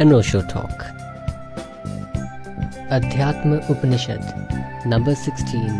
अनोशो talk अध्यात्म उपनिषद number sixteen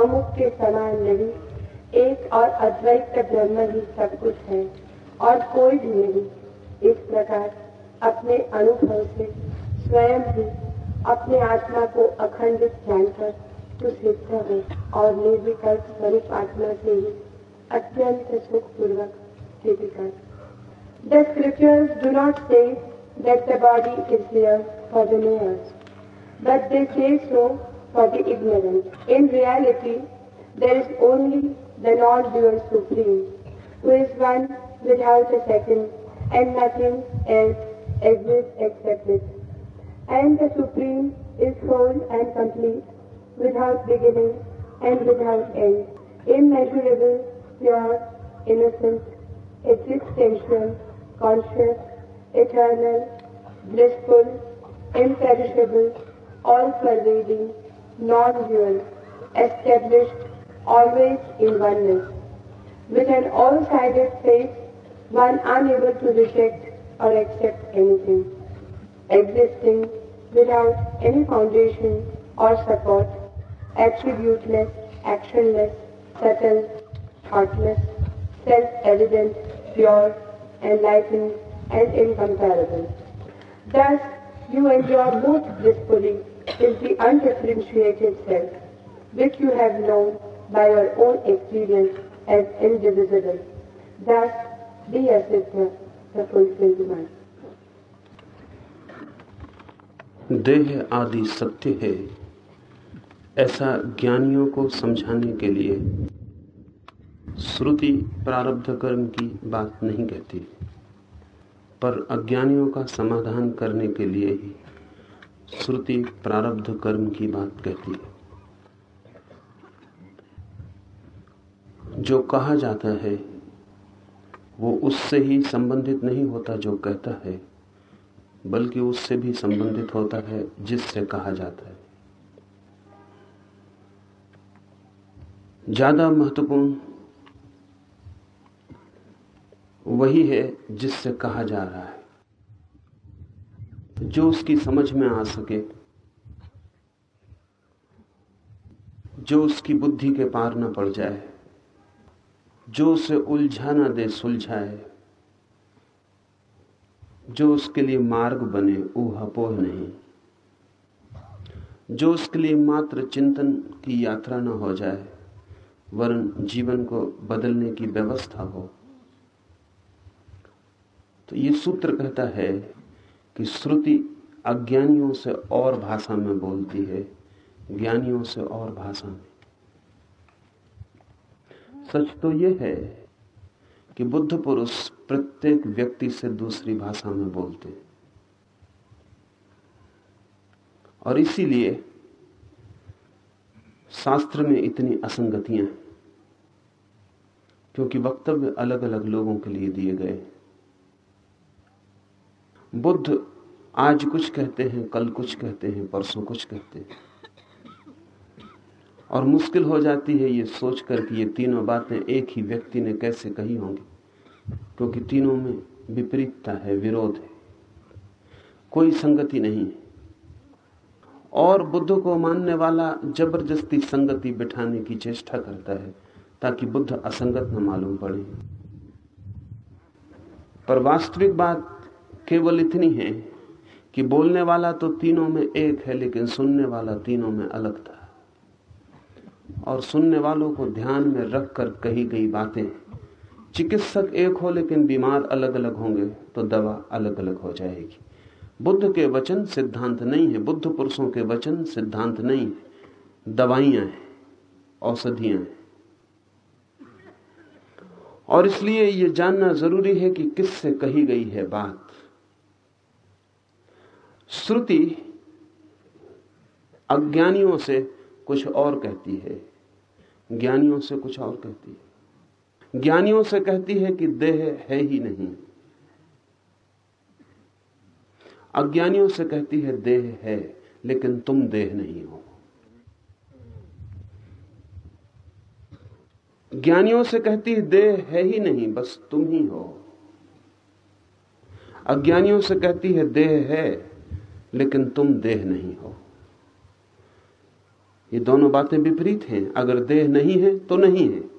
अमुक के समान नहीं एक और अद्वैत का ब्रह्म ही सब कुछ है और कोई भी नहीं। इस प्रकार अपने अनुभव से स्वयं ही अपने आत्मा को अखंडित जानकर तू सिद्ध हो और निर्विकल्प स्वरूप आत्मा से ही अत्यंत सुख पूर्वक स्थिति कर The scriptures do not say that the body is there for the knowers, but they say so for the ignorant. In reality, there is only the non-dual Supreme, who is one without a second, and nothing else exists except it. And the Supreme is whole and complete, without beginning and without end, immeasurable, pure, innocent, existential, conscious, eternal, blissful, imperishable, all-pervading, non-dual, established always in oneness. With an all-sided faith, one unable to reject or accept anything, existing without any foundation or support, attributeless, actionless, subtle, thoughtless, self-evident, pure, enlightened, and incomparable. Thus, you enjoy most blissfully is the undifferentiated self, which you have known by your own experience as indivisible. Thus, be a sister, the fulfilled one. देह आदि सत्य है ऐसा ज्ञानियों को समझाने के लिए श्रुति प्रारब्ध कर्म की बात नहीं कहती पर अज्ञानियों का समाधान करने के लिए ही श्रुति प्रारब्ध कर्म की बात कहती है। जो कहा जाता है, वो उससे ही संबंधित नहीं होता जो कहता है, बल्कि उससे भी संबंधित होता है जिससे कहा जाता है। ज़्यादा महत्वपूर्ण वही है जिससे कहा जा रहा है। जो उसकी समझ में आ सके, जो उसकी बुद्धि के पार न पड़ जाए, जो उसे उलझा न दे, सुलझाए, जो उसके लिए मार्ग बने ऊहापोह नहीं, जो उसके लिए मात्र चिंतन की यात्रा न हो जाए, वरन जीवन को बदलने की व्यवस्था हो। तो ये सूत्र कहता है कि श्रुति अज्ञानियों से और भाषा में बोलती है, ज्ञानियों से और भाषा में। सच तो यह है कि बुद्ध पुरुष प्रत्येक व्यक्ति से दूसरी भाषा में बोलते हैं। और इसीलिए शास्त्र में इतनी असंगतियाँ हैं, क्योंकि वक्तव्य अलग अलग लोगों के लिए दिए गए बुद्ध आज कुछ कहते हैं, कल कुछ कहते हैं, परसों कुछ कहते हैं। और मुश्किल हो जाती है ये सोचकर कि ये तीनों बातें एक ही व्यक्ति ने कैसे कही होंगी, क्योंकि तीनों में विपरीतता है, विरोध है। कोई संगति नहीं है। और बुद्ध को मानने वाला ज़बरदस्ती संगति बिठाने की चेष्टा करता है, ताकि बुद्ध असंगत न मालूम पड़े। पर वास्तविक बात केवल इतनी है कि बोलने वाला तो तीनों में एक है, लेकिन सुनने वाला तीनों में अलग था। और सुनने वालों को ध्यान में रखकर कही गई बातें, चिकित्सक एक हो, लेकिन बीमार अलग अलग होंगे तो दवा अलग अलग हो जाएगी। बुद्ध के वचन सिद्धांत नहीं है, बुद्ध पुरुषों के वचन सिद्धांत नहीं है। दवाइयाँ हैं, औषधियाँ हैं। और इसलिए यह जानना ज़रूरी है कि किससे कही गई है बात। श्रुति अज्ञानियों से कुछ और कहती है। ज्ञानियों से कुछ और कहती है। ज्ञानियों से कहती है कि देह है ही नहीं। अज्ञानियों से कहती है, देह है, लेकिन तुम देह नहीं हो। ज्ञानियों से कहती है, देह है ही नहीं, बस तुम ही हो। अज्ञानियों से कहती है, देह है लेकिन तुम देह नहीं हो। ये दोनों बातें विपरीत हैं। अगर देह नहीं है तो नहीं है।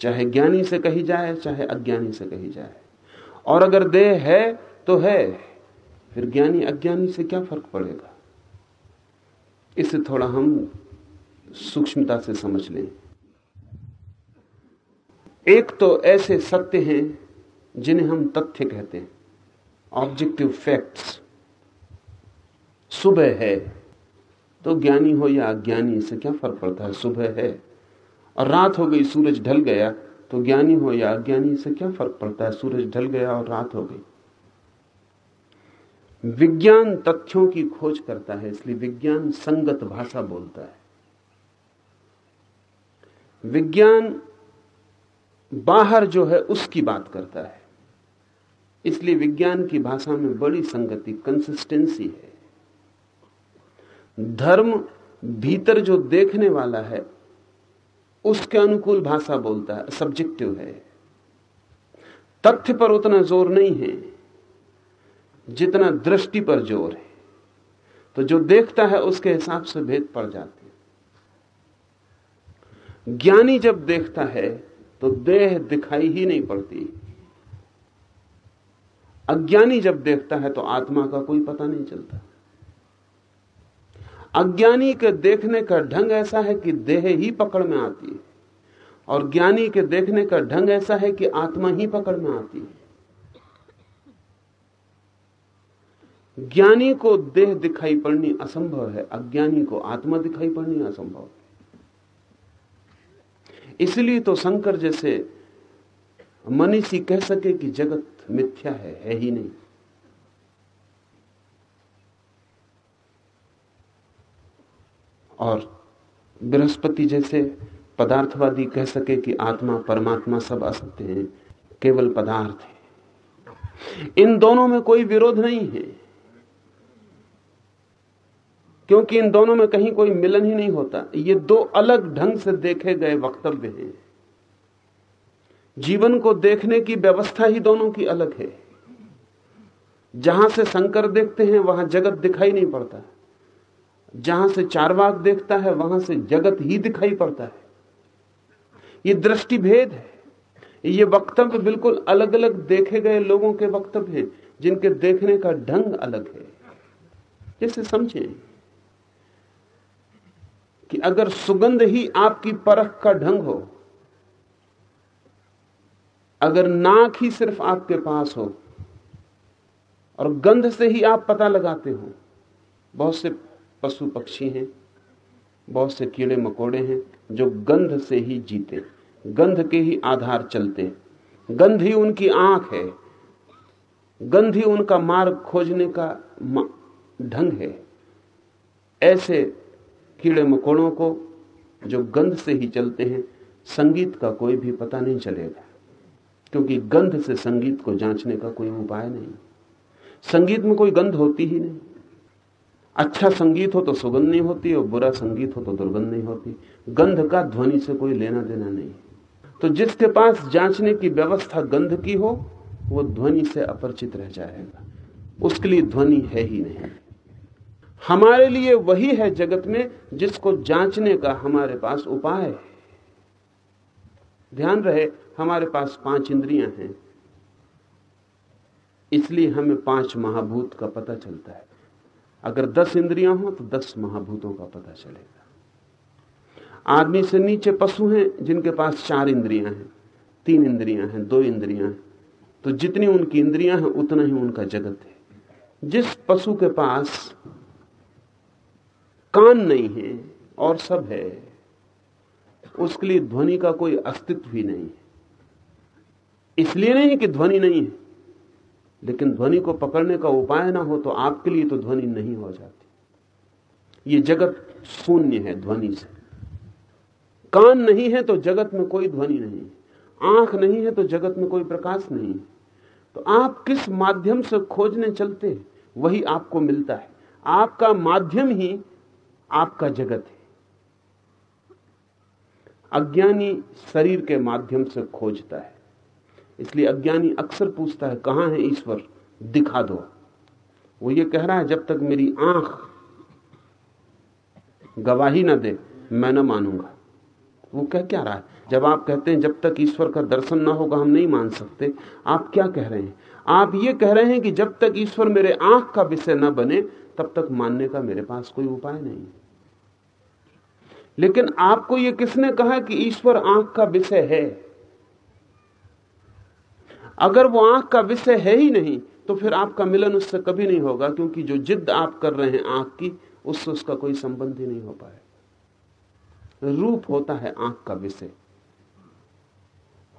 चाहे ज्ञानी से कही जाए, चाहे अज्ञानी से कही जाए। और अगर देह है तो है। फिर ज्ञानी, अज्ञानी से क्या फ़र्क पड़ेगा? इसे थोड़ा हम सूक्ष्मता से समझ लें। एक तो ऐसे सत्य हैं जिन्हें हम तथ्य कहते हैं। ऑब्जेक्टिव फैक्ट्स सुबह है। तो ज्ञानी हो या अज्ञानी, इससे क्या फ़र्क पड़ता है? सुबह है। और रात हो गई, सूरज ढल गया तो ज्ञानी हो या अज्ञानी से क्या फ़र्क पड़ता है? सूरज ढल गया और रात हो गई। विज्ञान तथ्यों की खोज करता है, इसलिए विज्ञान संगत भाषा बोलता है। विज्ञान बाहर जो है, उसकी बात करता है। इसलिए विज्ञान की भाषा में बड़ी संगति कंसिस्टेंसी है। धर्म भीतर जो देखने वाला है, उसके अनुकूल भाषा बोलता है सब्जेक्टिव है। तथ्य पर उतना ज़ोर नहीं है, जितना दृष्टि पर ज़ोर है। तो जो देखता है, उसके हिसाब से भेद पड़ जाते ज्ञानी जब देखता है तो देह दिखाई ही नहीं पड़ती। अज्ञानी जब देखता है तो आत्मा का कोई पता नहीं चलता। अज्ञानी के देखने का ढंग ऐसा है कि देह ही पकड़ में आती है। और ज्ञानी के देखने का ढंग ऐसा है कि आत्मा ही पकड़ में आती है। ज्ञानी को देह दिखाई पड़नी असंभव है, अज्ञानी को आत्मा दिखाई पड़नी असंभव इसलिए तो शंकर जैसे मनीषी कह सके कि जगत मिथ्या है है ही नहीं। और बृहस्पति जैसे पदार्थवादी कह सके कि आत्मा, परमात्मा सब असत्य हैं, केवल पदार्थ है। इन दोनों में कोई विरोध नहीं है। क्योंकि इन दोनों में कहीं कोई मिलन ही नहीं होता। ये दो अलग ढंग से देखे गए वक्तव्य हैं। जीवन को देखने की व्यवस्था ही दोनों की अलग है। जहाँ से शंकर देखते हैं, वहाँ जगत दिखाई नहीं पड़ता। जहाँ से चारवाक देखता है, वहाँ से जगत ही दिखाई पड़ता है। ये दृष्टि भेद है। ये वक्तव्य बिल्कुल अलग अलग देखे गए लोगों के वक्तव्य हैं, जिनके देखने का ढंग अलग है। जैसे समझें कि अगर सुगंध ही आपकी परख का ढंग हो, अगर नाक ही सिर्फ़ आपके पास हो, और गंध से ही आप पता लगाते हो, बहुत से पशु पक्षी हैं, बहुत से कीड़े मकोड़े हैं, जो गंध से ही जीते, गंध के ही आधार चलते हैं। गंध ही उनकी आँख है, गंध ही उनका मार्ग खोजने का ढंग है। ऐसे कीड़े मकोड़ों को, जो गंध से ही चलते हैं, संगीत का कोई भी पता नहीं चलेगा, क्योंकि गंध से संगीत को जांचने का कोई उपाय नहीं। संगीत में कोई गंध होती ही नहीं। अच्छा संगीत हो तो सुगंध नहीं होती और बुरा संगीत हो तो दुर्गंध नहीं होती गंध का ध्वनि से कोई लेना देना नहीं। तो जिसके पास जांचने की व्यवस्था गंध की हो, वो ध्वनि से अपरिचित रह जाएगा। उसके लिए ध्वनि है ही नहीं। हमारे लिए वही है जगत में जिसको जांचने का हमारे पास उपाय है। ध्यान रहे, हमारे पास पाँच इंद्रियाँ हैं। इसलिए हमें पाँच महाभूत का पता चलता है। अगर दस इंद्रियाँ हो तो दस महाभूतों का पता चलेगा। आदमी से नीचे पशु हैं, जिनके पास चार इंद्रियाँ हैं, तीन इंद्रियाँ हैं, दो इंद्रियाँ हैं तो जितनी उनकी इंद्रियाँ हैं, उतना ही उनका जगत है। जिस पशु के पास कान नहीं है और सब है, उसके लिए ध्वनि का कोई अस्तित्व ही नहीं है। इसलिए नहीं कि ध्वनि नहीं है। लेकिन ध्वनि को पकड़ने का उपाय ना हो तो आपके लिए तो ध्वनि नहीं हो जाती। ये जगत शून्य है ध्वनि से। कान नहीं है तो जगत में कोई ध्वनि नहीं आँख नहीं है तो जगत में कोई प्रकाश नहीं तो आप किस माध्यम से खोजने चलते वही आपको मिलता है। आपका माध्यम ही आपका जगत है। अज्ञानी शरीर के माध्यम से खोजता है। इसलिए अज्ञानी अक्सर पूछता है, कहाँ है ईश्वर? दिखा दो। वो ये कह रहा है, जब तक मेरी आँख गवाही ना दे, मैं ना मानूँगा। वो कह क्या रहा है? जब आप कहते हैं, जब तक ईश्वर का दर्शन ना होगा, हम नहीं मान सकते। आप क्या कह रहे हैं? आप ये कह रहे हैं कि जब तक ईश्वर मेरे आँख का विषय ना बने, तब तक मानने का मेरे पास कोई उपाय नहीं। लेकिन आपको यह किसने कहा कि ईश्वर आँख का विषय है? अगर वो आँख का विषय है ही नहीं तो फिर आपका मिलन उससे कभी नहीं होगा, क्योंकि जो जिद आप कर रहे हैं आँख की, उससे उसका कोई संबंध ही नहीं हो पाए रूप होता है आँख का विषय।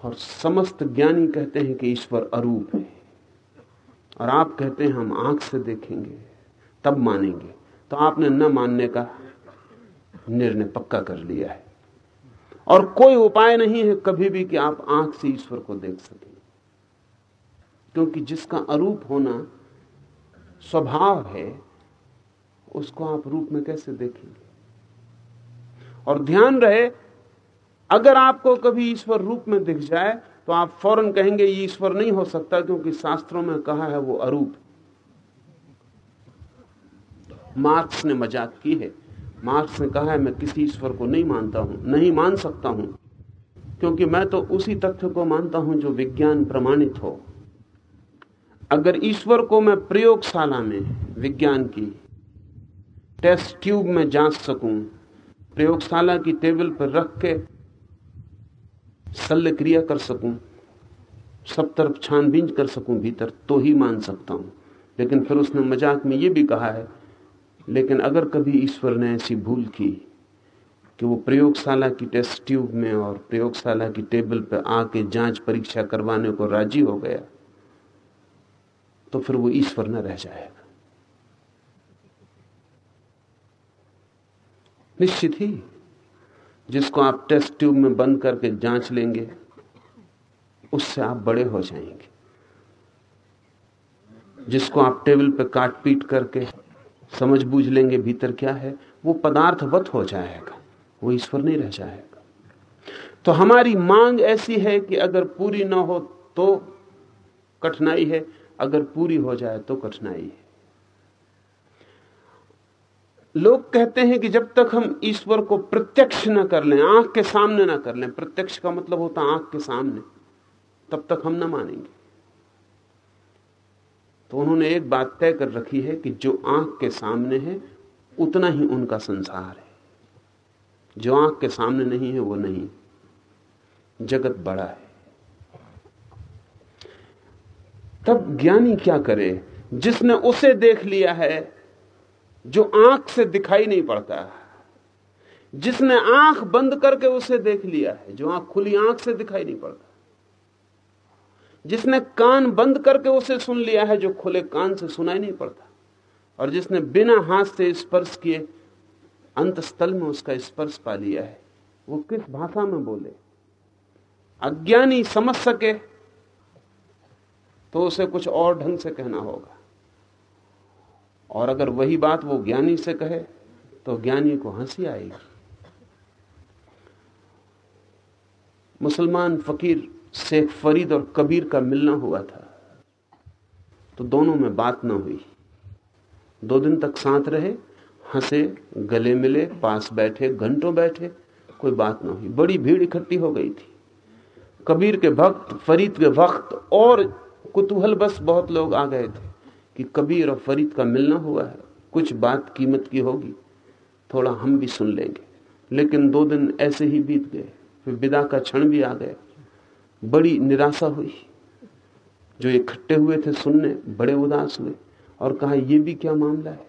और समस्त ज्ञानी कहते हैं कि ईश्वर अरूप है। और आप कहते हैं हम आँख से देखेंगे, तब मानेंगे। तो आपने न मानने का निर्णय पक्का कर लिया है। और कोई उपाय नहीं है कभी भी कि आप आँख से ईश्वर को देख सकें। क्योंकि जिसका अरूप होना स्वभाव है, उसको आप रूप में कैसे देखेंगे? और ध्यान रहे, अगर आपको कभी ईश्वर रूप में दिख जाए तो आप फ़ौरन कहेंगे, ये ईश्वर नहीं हो सकता क्योंकि शास्त्रों में कहा है वो अरूप मार्क्स ने मज़ाक की है। मार्क्स ने कहा है, मैं किसी ईश्वर को नहीं मानता हूँ, नहीं मान सकता हूँ, क्योंकि मैं तो उसी तथ्य को मानता हूँ जो विज्ञान प्रमाणित हो। अगर ईश्वर को मैं प्रयोगशाला में विज्ञान की टेस्ट ट्यूब में जाँच सकूँ, प्रयोगशाला की टेबल पर रख के शल्य क्रिया कर सकूँ, सब तरफ़ छानबीन कर सकूँ, भीतर तो ही मान सकता हूँ। लेकिन फिर उसने मज़ाक में यह भी कहा है, लेकिन अगर कभी ईश्वर ने ऐसी भूल की कि वो प्रयोगशाला की टेस्ट ट्यूब में और प्रयोगशाला की टेबल पर आके जाँच परीक्षा करवाने को राज़ी हो गया तो फिर वो ईश्वर न रह जाएगा। निश्चित ही जिसको आप टेस्ट ट्यूब में बंद करके जाँच लेंगे, उससे आप बड़े हो जाएँगे। जिसको आप टेबल पे काट पीट करके समझ बूझ लेंगे भीतर क्या है, वो पदार्थवत हो जाएगा, वो ईश्वर नहीं रह जाएगा। तो हमारी मांग ऐसी है कि अगर पूरी ना हो तो कठिनाई है अगर पूरी हो जाए तो कठिनाई है। लोग कहते हैं कि जब तक हम ईश्वर को प्रत्यक्ष न कर लें, आँख के सामने ना कर लें, प्रत्यक्ष का मतलब होता आँख के सामने, तब तक हम न मानेंगे। तो उन्होंने एक बात तय कर रखी है कि जो आँख के सामने है, उतना ही उनका संसार है। जो आँख के सामने नहीं है, वो नहीं जगत बड़ा है। तब ज्ञानी क्या करे? जिसने उसे देख लिया है, जो आँख से दिखाई नहीं पड़ता, जिसने आँख बंद करके उसे देख लिया है, जो आँख खुली आँख से दिखाई नहीं पड़ता, जिसने कान बंद करके उसे सुन लिया है, जो खुले कान से सुनाई नहीं पड़ता, और जिसने बिना हाथ से स्पर्श किए अंत स्थल में उसका स्पर्श पा लिया है, वो किस भाषा में बोले? अज्ञानी समझ सके तो उसे कुछ और ढंग से कहना होगा। और अगर वही बात वो ज्ञानी से कहे तो ज्ञानी को हँसी आएगी। मुसलमान फकीर शेख फरीद और कबीर का मिलना हुआ था। तो दोनों में बात ना हुई। दो दिन तक साथ रहे, हंसे, गले मिले, पास बैठे, घंटों बैठे, कोई बात ना हुई। बड़ी भीड़ इकट्ठी हो गई थी। कबीर के भक्त, फरीद के वक्त और कुतूहल बस बहुत लोग आ गए थे कि कबीर और फरीद का मिलना हुआ है। कुछ बात कीमत की होगी, थोड़ा हम भी सुन लेंगे। लेकिन दो दिन ऐसे ही बीत गए, फिर विदा का क्षण भी आ गया। बड़ी निराशा हुई। जो इकट्ठे हुए थे सुनने, बड़े उदास हुए और कहा यह भी क्या मामला है?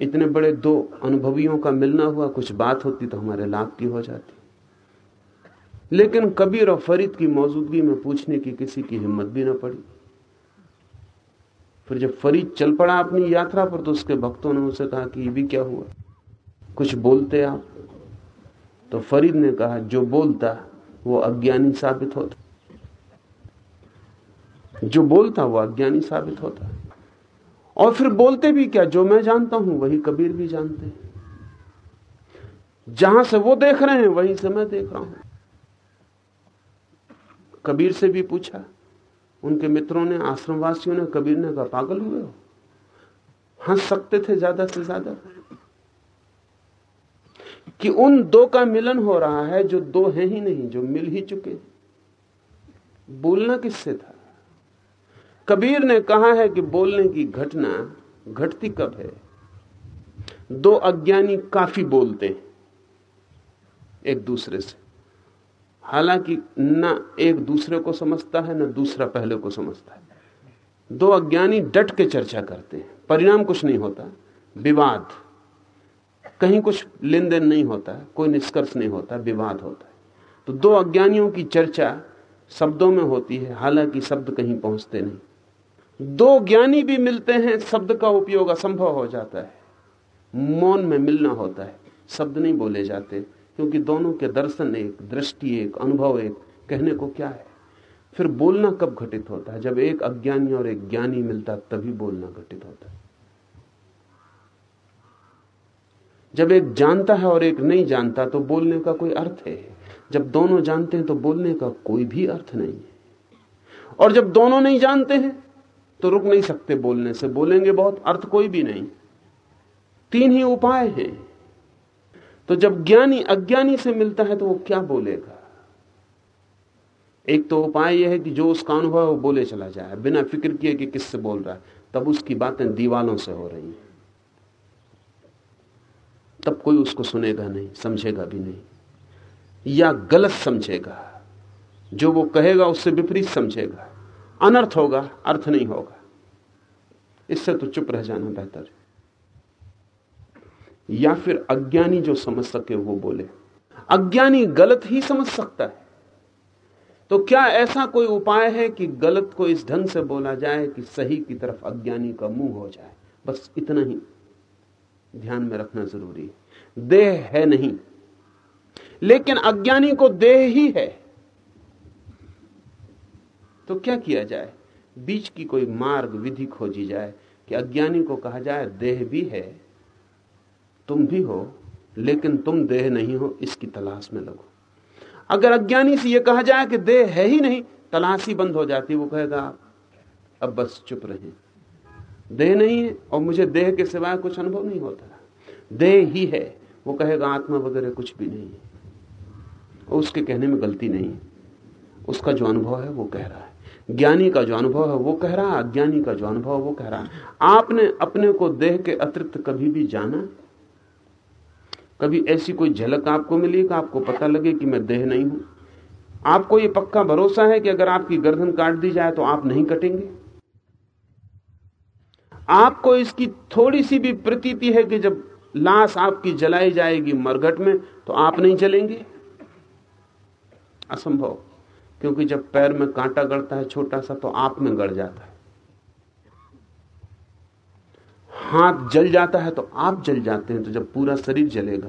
इतने बड़े दो अनुभवियों का मिलना हुआ, कुछ बात होती तो हमारे लाभ की हो जाती। लेकिन कबीर और फरीद की मौजूदगी में पूछने की किसी की हिम्मत भी ना पड़ी। फिर जब फरीद चल पड़ा अपनी यात्रा पर तो उसके भक्तों ने उसे कहा कि ये भी क्या हुआ? कुछ बोलते आप? तो फरीद ने कहा, जो बोलता, वो अज्ञानी साबित होता। जो बोलता, वो अज्ञानी साबित होता। और फिर बोलते भी क्या? जो मैं जानता हूँ, वही कबीर भी जानते हैं। जहाँ से वो देख रहे हैं, वहीं से मैं देख रहा हूँ। कबीर से भी पूछा, उनके मित्रों ने, आश्रमवासियों ने, कबीर ने कहा, पागल हुए हो? हंस सकते थे ज़्यादा से ज़्यादा। कि उन दो का मिलन हो रहा है जो दो हैं ही नहीं, जो मिल ही चुके बोलना किससे था? कबीर ने कहा है कि बोलने की घटना घटती कब है? दो अज्ञानी काफ़ी बोलते हैं, एक दूसरे से। हालाँकि न एक दूसरे को समझता है, न दूसरा पहले को समझता है। दो अज्ञानी डट के चर्चा करते हैं। परिणाम कुछ नहीं होता। विवाद। कहीं कुछ लेन देन नहीं होता, कोई निष्कर्ष नहीं होता, विवाद होता है। तो दो अज्ञानियों की चर्चा शब्दों में होती है, हालाँकि शब्द कहीं पहुँचते नहीं। दो ज्ञानी भी मिलते हैं, शब्द का उपयोग असंभव हो जाता है। मौन में मिलना होता है। शब्द नहीं बोले जाते। क्योंकि दोनों के दर्शन एक, दृष्टि एक, अनुभव एक, कहने को क्या है? फिर बोलना कब घटित होता है? जब एक अज्ञानी और एक ज्ञानी मिलता तभी बोलना घटित होता है। जब एक जानता है और एक नहीं जानता तो बोलने का कोई अर्थ है? जब दोनों जानते हैं तो बोलने का कोई भी अर्थ नहीं है। और जब दोनों नहीं जानते हैं तो रुक नहीं सकते बोलने से। बोलेंगे बहुत, अर्थ कोई भी नहीं। तीन ही उपाय हैं। तो जब ज्ञानी अज्ञानी से मिलता है तो वो क्या बोलेगा? एक तो उपाय यह है कि जो उसका अनुभव है वो बोले चला जाए, बिना फ़िक्र किए कि किससे बोल रहा है। तब उसकी बातें दीवालों से हो रही हैं। तब कोई उसको सुनेगा नहीं, समझेगा भी नहीं। या गलत समझेगा। जो वो कहेगा उससे विपरीत समझेगा। अनर्थ होगा, अर्थ नहीं होगा। इससे तो चुप रह जाना बेहतर है। या फिर अज्ञानी जो समझ सके वो बोले। अज्ञानी गलत ही समझ सकता है। तो क्या ऐसा कोई उपाय है कि गलत को इस ढंग से बोला जाए कि सही की तरफ़ अज्ञानी का मुँह हो जाए? बस इतना ही। ध्यान में रखना ज़रूरी है। देह है नहीं। लेकिन अज्ञानी को देह ही है। तो क्या किया जाए? बीच की कोई मार्ग विधि खोजी जाए कि अज्ञानी को कहा जाए, देह भी है। तुम भी हो, लेकिन तुम देह नहीं हो, इसकी तलाश में लगो। अगर अज्ञानी से यह कहा जाए कि देह है ही नहीं, तलाश ही बंद हो जाती, वो कहेगा, अब बस चुप रहे। देह नहीं है, और मुझे देह के सिवाय कुछ अनुभव नहीं होता। देह ही है, वो कहेगा, आत्मा वगैरह कुछ भी नहीं है। उसके कहने में गलती नहीं है। उसका जो अनुभव है, वो कह रहा है। ज्ञानी का जो अनुभव है, वो कह रहा है, अज्ञानी का जो अनुभव है, वो कह रहा है। आपने अपने को देह के अतिरिक्त कभी भी जाना कभी ऐसी कोई झलक आपको मिली कि आपको पता लगे कि मैं देह नहीं हूँ? आपको ये पक्का भरोसा है कि अगर आपकी गर्दन काट दी जाए तो आप नहीं कटेंगे? आपको इसकी थोड़ी सी भी प्रतीति है कि जब लाश आपकी जलाई जाएगी मरघट में तो आप नहीं जलेंगे? असंभव, क्योंकि जब पैर में कांटा गड़ता है छोटा सा तो आप में गड़ जाता है। हाथ जल जाता है तो आप जल जाते हैं तो जब पूरा शरीर जलेगा।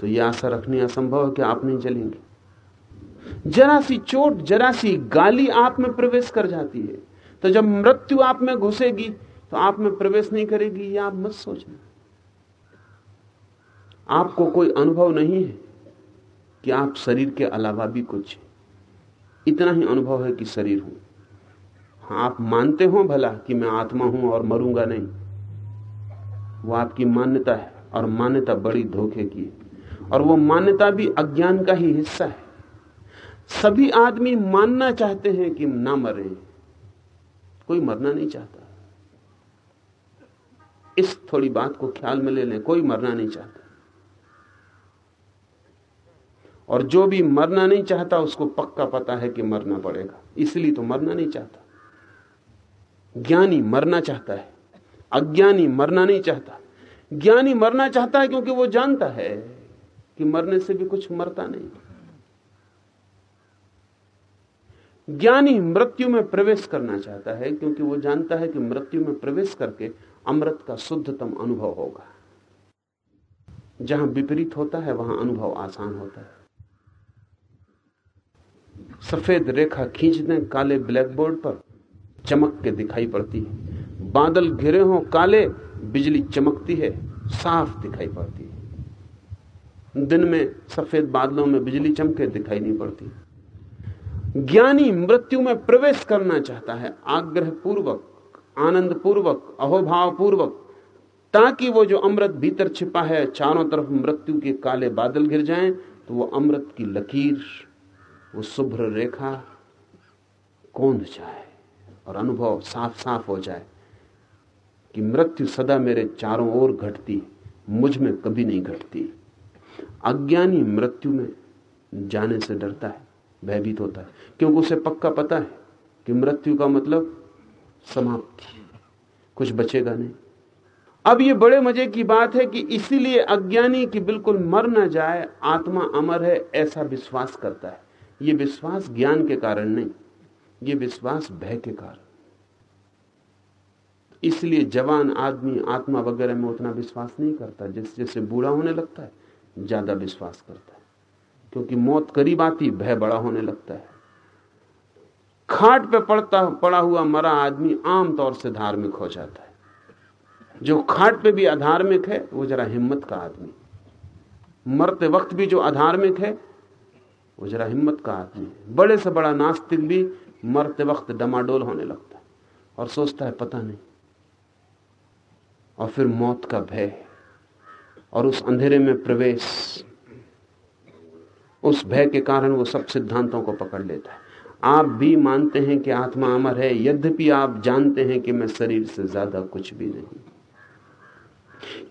तो यह आशा रखनी असंभव है कि आप नहीं जलेंगे। जरा सी चोट, जरा सी गाली आप में प्रवेश कर जाती है। तो जब मृत्यु आप में घुसेगी तो आप में प्रवेश नहीं करेगी यह आप मत सोचना। आपको कोई अनुभव नहीं है कि आप शरीर के अलावा भी कुछ इतना ही अनुभव है कि शरीर हूँ। आप मानते हो भला कि मैं आत्मा हूँ और मरूँगा नहीं? वो आपकी मान्यता है और मान्यता बड़ी धोखे की है। और वो मान्यता भी अज्ञान का ही हिस्सा है। सभी आदमी मानना चाहते हैं कि ना मरे। कोई मरना नहीं चाहता। इस थोड़ी बात को ख्याल में ले लें, कोई मरना नहीं चाहता। और जो भी मरना नहीं चाहता, उसको पक्का पता है कि मरना पड़ेगा। इसलिए तो मरना नहीं चाहता। ज्ञानी मरना चाहता है। अज्ञानी मरना नहीं चाहता। ज्ञानी मरना चाहता है क्योंकि वो जानता है कि मरने से भी कुछ मरता नहीं। ज्ञानी मृत्यु में प्रवेश करना चाहता है क्योंकि वो जानता है कि मृत्यु में प्रवेश करके अमृत का शुद्धतम अनुभव होगा। जहाँ विपरीत होता है, वहाँ अनुभव आसान होता है। सफ़ेद रेखा खींच दें, काले ब्लैक बोर्ड पर। चमक के दिखाई पड़ती है। बादल घिरे हों, काले, बिजली चमकती है, साफ़ दिखाई पड़ती है। दिन में सफ़ेद बादलों में बिजली चमके दिखाई नहीं पड़ती। ज्ञानी मृत्यु में प्रवेश करना चाहता है। आग्रह पूर्वक आनंद पूर्वक अहोभाव पूर्वक ताकि वो जो अमृत भीतर छिपा है, चारों तरफ़ मृत्यु के काले बादल घिर जाएँ तो वो अमृत की लकीर, वो शुभ्र रेखा कौंध जाए? और अनुभव साफ़ साफ़ हो जाए कि मृत्यु सदा मेरे चारों ओर घटती मुझमें कभी नहीं घटती अज्ञानी मृत्यु में जाने से डरता है, भयभीत होता है, क्योंकि उसे पक्का पता है कि मृत्यु का मतलब समाप्ति कुछ बचेगा नहीं। अब ये बड़े मज़े की बात है कि इसीलिए अज्ञानी की बिल्कुल मर ना जाए, आत्मा अमर है, ऐसा विश्वास करता है। ये विश्वास ज्ञान के कारण नहीं ये विश्वास भय के कारण इसलिए जवान आदमी आत्मा वगैरह में उतना विश्वास नहीं करता। जैसे जैसे बूढ़ा होने लगता है, ज़्यादा विश्वास करता है। क्योंकि मौत करीब आती, भय बड़ा होने लगता है। खाट पे पड़ता, पड़ा हुआ मरा आदमी आमतौर से धार्मिक हो जाता है। जो खाट पे भी अधार्मिक है, वो जरा हिम्मत का आदमी। मरते वक्त भी जो अधार्मिक है, वो जरा हिम्मत का आदमी बड़े से बड़ा नास्तिक भी मरते वक्त डमाडोल होने लगता है और सोचता है, पता नहीं। और फिर मौत का भय और उस अंधेरे में प्रवेश, उस भय के कारण वो सब सिद्धांतों को पकड़ लेता है। आप भी मानते हैं कि आत्मा अमर है, यद्यपि आप जानते हैं कि मैं शरीर से ज़्यादा कुछ भी नहीं।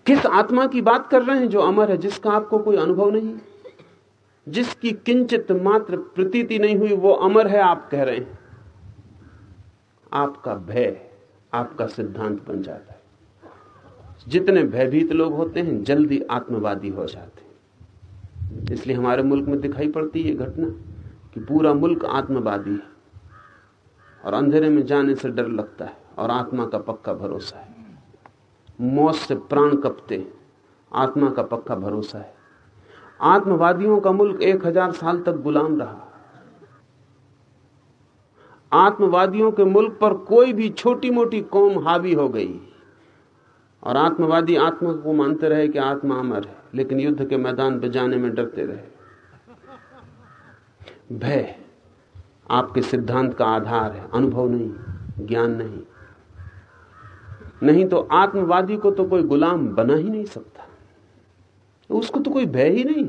किस आत्मा की बात कर रहे हैं जो अमर है, जिसका आपको कोई अनुभव नहीं? जिसकी किंचित मात्र प्रतीति नहीं हुई, वो अमर है, आप कह रहे हैं। आपका भय, आपका सिद्धांत बन जाता है। जितने भयभीत लोग होते हैं, जल्दी आत्मवादी हो जाते हैं। इसलिए हमारे मुल्क में दिखाई पड़ती है घटना, कि पूरा मुल्क आत्मवादी है। और अंधेरे में जाने से डर लगता है, और आत्मा का पक्का भरोसा है। मौत से प्राण कपते आत्मा का पक्का भरोसा है। आत्मवादियों का मुल्क एक हज़ार साल तक गुलाम रहा। आत्मवादियों के मुल्क पर कोई भी छोटी मोटी कौम हावी हो गई। और आत्मवादी आत्मा को मानते रहे कि आत्मा अमर है, लेकिन युद्ध के मैदान पर जाने में डरते रहे। भय आपके सिद्धांत का आधार है, अनुभव नहीं, ज्ञान नहीं। नहीं तो आत्मवादी को तो कोई गुलाम बना ही नहीं सकता। उसको तो कोई भय ही नहीं।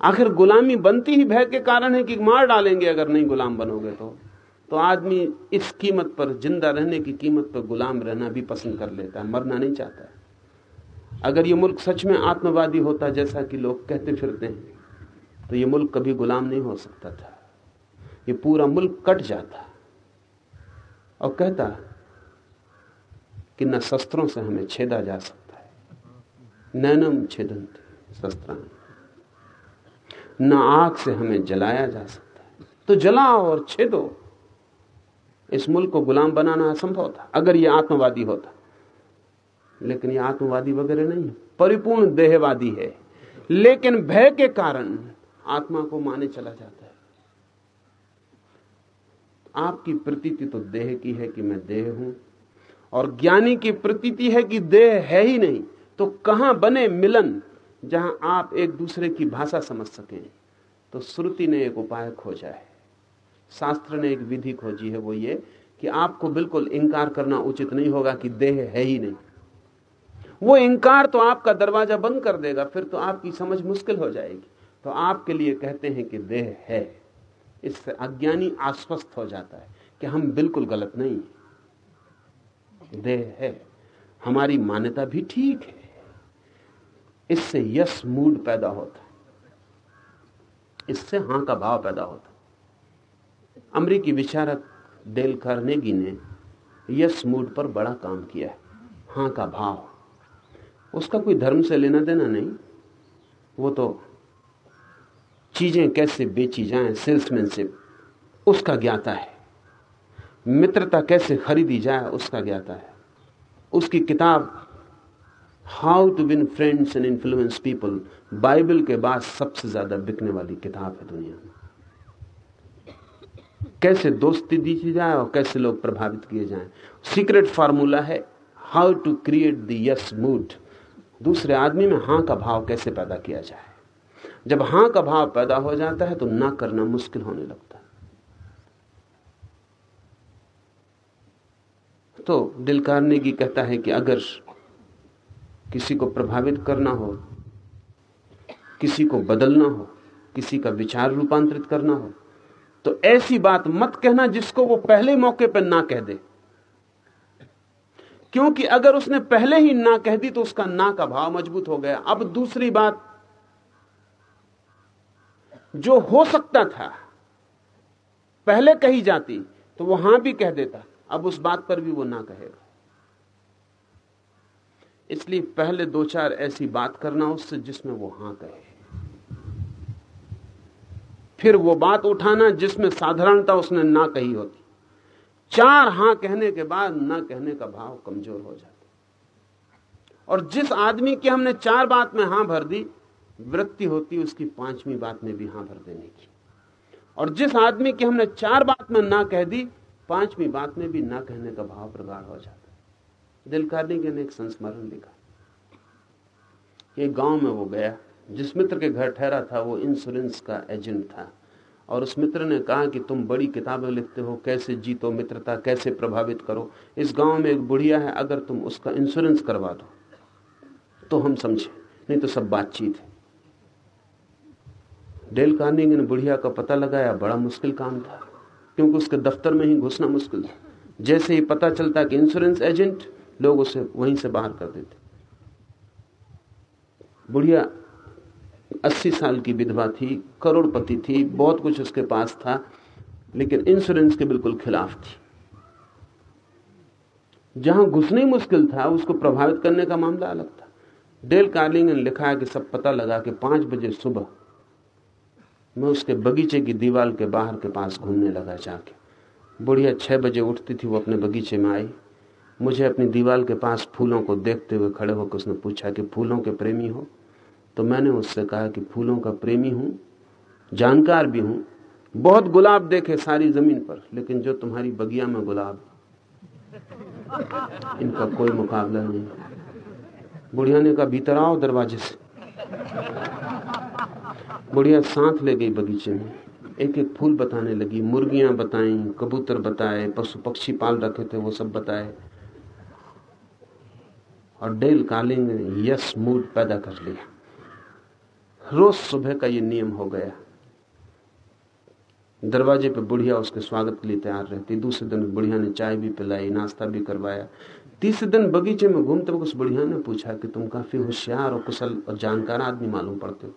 आखिर गुलामी बनती ही भय के कारण है कि मार डालेंगे अगर नहीं गुलाम बनोगे तो। तो आदमी इस कीमत पर ज़िंदा रहने की कीमत पर गुलाम रहना भी पसंद कर लेता है, मरना नहीं चाहता है। अगर ये मुल्क सच में आत्मवादी होता जैसा कि लोग कहते फिरते हैं तो ये मुल्क कभी गुलाम नहीं हो सकता था। ये पूरा मुल्क कट जाता। और कहता कि न शस्त्रों से हमें छेदा जा सकता है नैनम छेदंत। शस्त्र। न आग से हमें जलाया जा सकता है। तो जलाओ और छेदो। इस मुल्क को गुलाम बनाना असंभव था, अगर यह आत्मवादी होता। लेकिन यह आत्मवादी वगैरह नहीं परिपूर्ण देहवादी है। लेकिन भय के कारण आत्मा को माने चला जाता है। आपकी प्रतीति तो देह की है कि मैं देह हूँ, और ज्ञानी की प्रतीति है कि देह है ही नहीं। तो कहाँ बने मिलन? जहाँ आप एक दूसरे की भाषा समझ सकें तो श्रुति ने एक उपाय खोजा है। शास्त्र ने एक विधि खोजी है वो ये कि आपको बिल्कुल इंकार करना उचित नहीं होगा कि देह है ही नहीं। वो इंकार तो आपका दरवाज़ा बंद कर देगा, फिर तो आपकी समझ मुश्किल हो जाएगी। तो आपके लिए कहते हैं कि देह है। इससे अज्ञानी आश्वस्त हो जाता है कि हम बिल्कुल गलत नहीं देह है। हमारी मान्यता भी ठीक है। इससे यस मूड पैदा होता है। इससे हाँ का भाव पैदा होता अमरीकी विचारक डेल कार्नेगी ने यस मूड पर बड़ा काम किया है। हाँ का भाव। उसका कोई धर्म से लेना देना नहीं। वो तो चीज़ें कैसे बेची जाएँ सेल्समैनशिप उसका ज्ञाता है। मित्रता कैसे खरीदी जाए, उसका ज्ञाता है। उसकी किताब how to win friends and influence people Bible के बाद सबसे ज़्यादा बिकने वाली किताब है दुनिया में। कैसे दोस्ती दी जाए और कैसे लोग प्रभावित किए जाएँ। सीक्रेट फार्मूला है how to create the yes mood दूसरे आदमी में हाँ का भाव कैसे पैदा किया जाए। जब हाँ का भाव पैदा हो जाता है तो ना करना मुश्किल होने लगता है। तो दिल की कहता है कि अगर किसी को प्रभावित करना हो, किसी को बदलना हो, किसी का विचार रूपांतरित करना हो तो ऐसी बात मत कहना जिसको वो पहले मौके पर ना कह दे। क्योंकि अगर उसने पहले ही ना कह दी तो उसका ना का भाव मज़बूत हो गया। अब दूसरी बात, जो हो सकता था, पहले कही जाती तो वो हाँ भी कह देता। अब उस बात पर भी वो ना कहेगा इसलिए पहले दो चार ऐसी बात करना उससे जिसमें वो हाँ। कहे फिर वो बात उठाना जिसमें साधारणता उसने ना कही होती। चार हाँ कहने के बाद ना कहने का भाव कमज़ोर हो जाता। और जिस आदमी की हमने चार बात में हाँ भर दी, वृत्ति होती उसकी पांचवी बात में भी हाँ भर देने की। और जिस आदमी की हमने चार बात में ना कह दी, पांचवी बात में भी ना कहने का भाव प्रगाढ़ हो जाता। दिल कार्निक ने एक संस्मरण लिखा। एक गाँव में वो गया, जिस मित्र के घर ठहरा था, वो इंश्योरेंस का एजेंट था। और उस मित्र ने कहा कि तुम बड़ी किताबें लिखते हो, कैसे जीतो मित्रता, कैसे प्रभावित करो। इस गाँव में एक बुढ़िया है, अगर तुम उसका इंश्योरेंस करवा दो तो हम समझे, नहीं तो सब बातचीत है। डेल कार्निंग ने बुढ़िया का पता लगाया, बड़ा मुश्किल काम था। क्योंकि उसके दफ्तर में ही घुसना मुश्किल था। जैसे ही पता चलता कि इंश्योरेंस एजेंट लोग उसे वहीं से बाहर कर देते। बुढ़िया अस्सी साल की विधवा थी, करोड़पति थी, बहुत कुछ उसके पास था, लेकिन इंश्योरेंस के बिल्कुल खिलाफ थी। जहाँ घुसने मुश्किल था, उसको प्रभावित करने का मामला अलग था। डेल कार्लिंग ने लिखा है कि सब पता लगा कि पाँच बजे सुबह मैं उसके बगीचे की दीवार के बाहर के पास घूमने लगा जाके। बुढ़िया छह बजे उठती थी, वो अपने बगीचे में आई। मुझे अपनी दीवार के पास फूलों को देखते हुए खड़े होकर उसने पूछा कि फूलों के प्रेमी हो? तो मैंने उससे कहा कि फूलों का प्रेमी हूँ, जानकार भी हूँ। बहुत गुलाब देखे सारी ज़मीन पर, लेकिन जो तुम्हारी बगिया में गुलाब, इनका कोई मुकाबला नहीं। बुढ़िया ने कहा भीतर आओ दरवाजे से। बुढ़िया साथ ले गई बगीचे में। एक एक फूल बताने लगी, मुर्गियाँ बताई, कबूतर बताए, पशु पक्षी पाल रखे थे, वो सब बताए। और डेल कालिंग ने यस मूड पैदा कर लिया। रोज सुबह का ये नियम हो गया। दरवाजे पे बुढ़िया उसके स्वागत के लिए तैयार रहती। दूसरे दिन बुढ़िया ने चाय भी पिलाई, नाश्ता भी करवाया। तीसरे दिन बगीचे में घूमते वक्त उस बुढ़िया ने पूछा कि तुम काफ़ी होशियार और कुशल और जानकार आदमी मालूम पड़ते हो।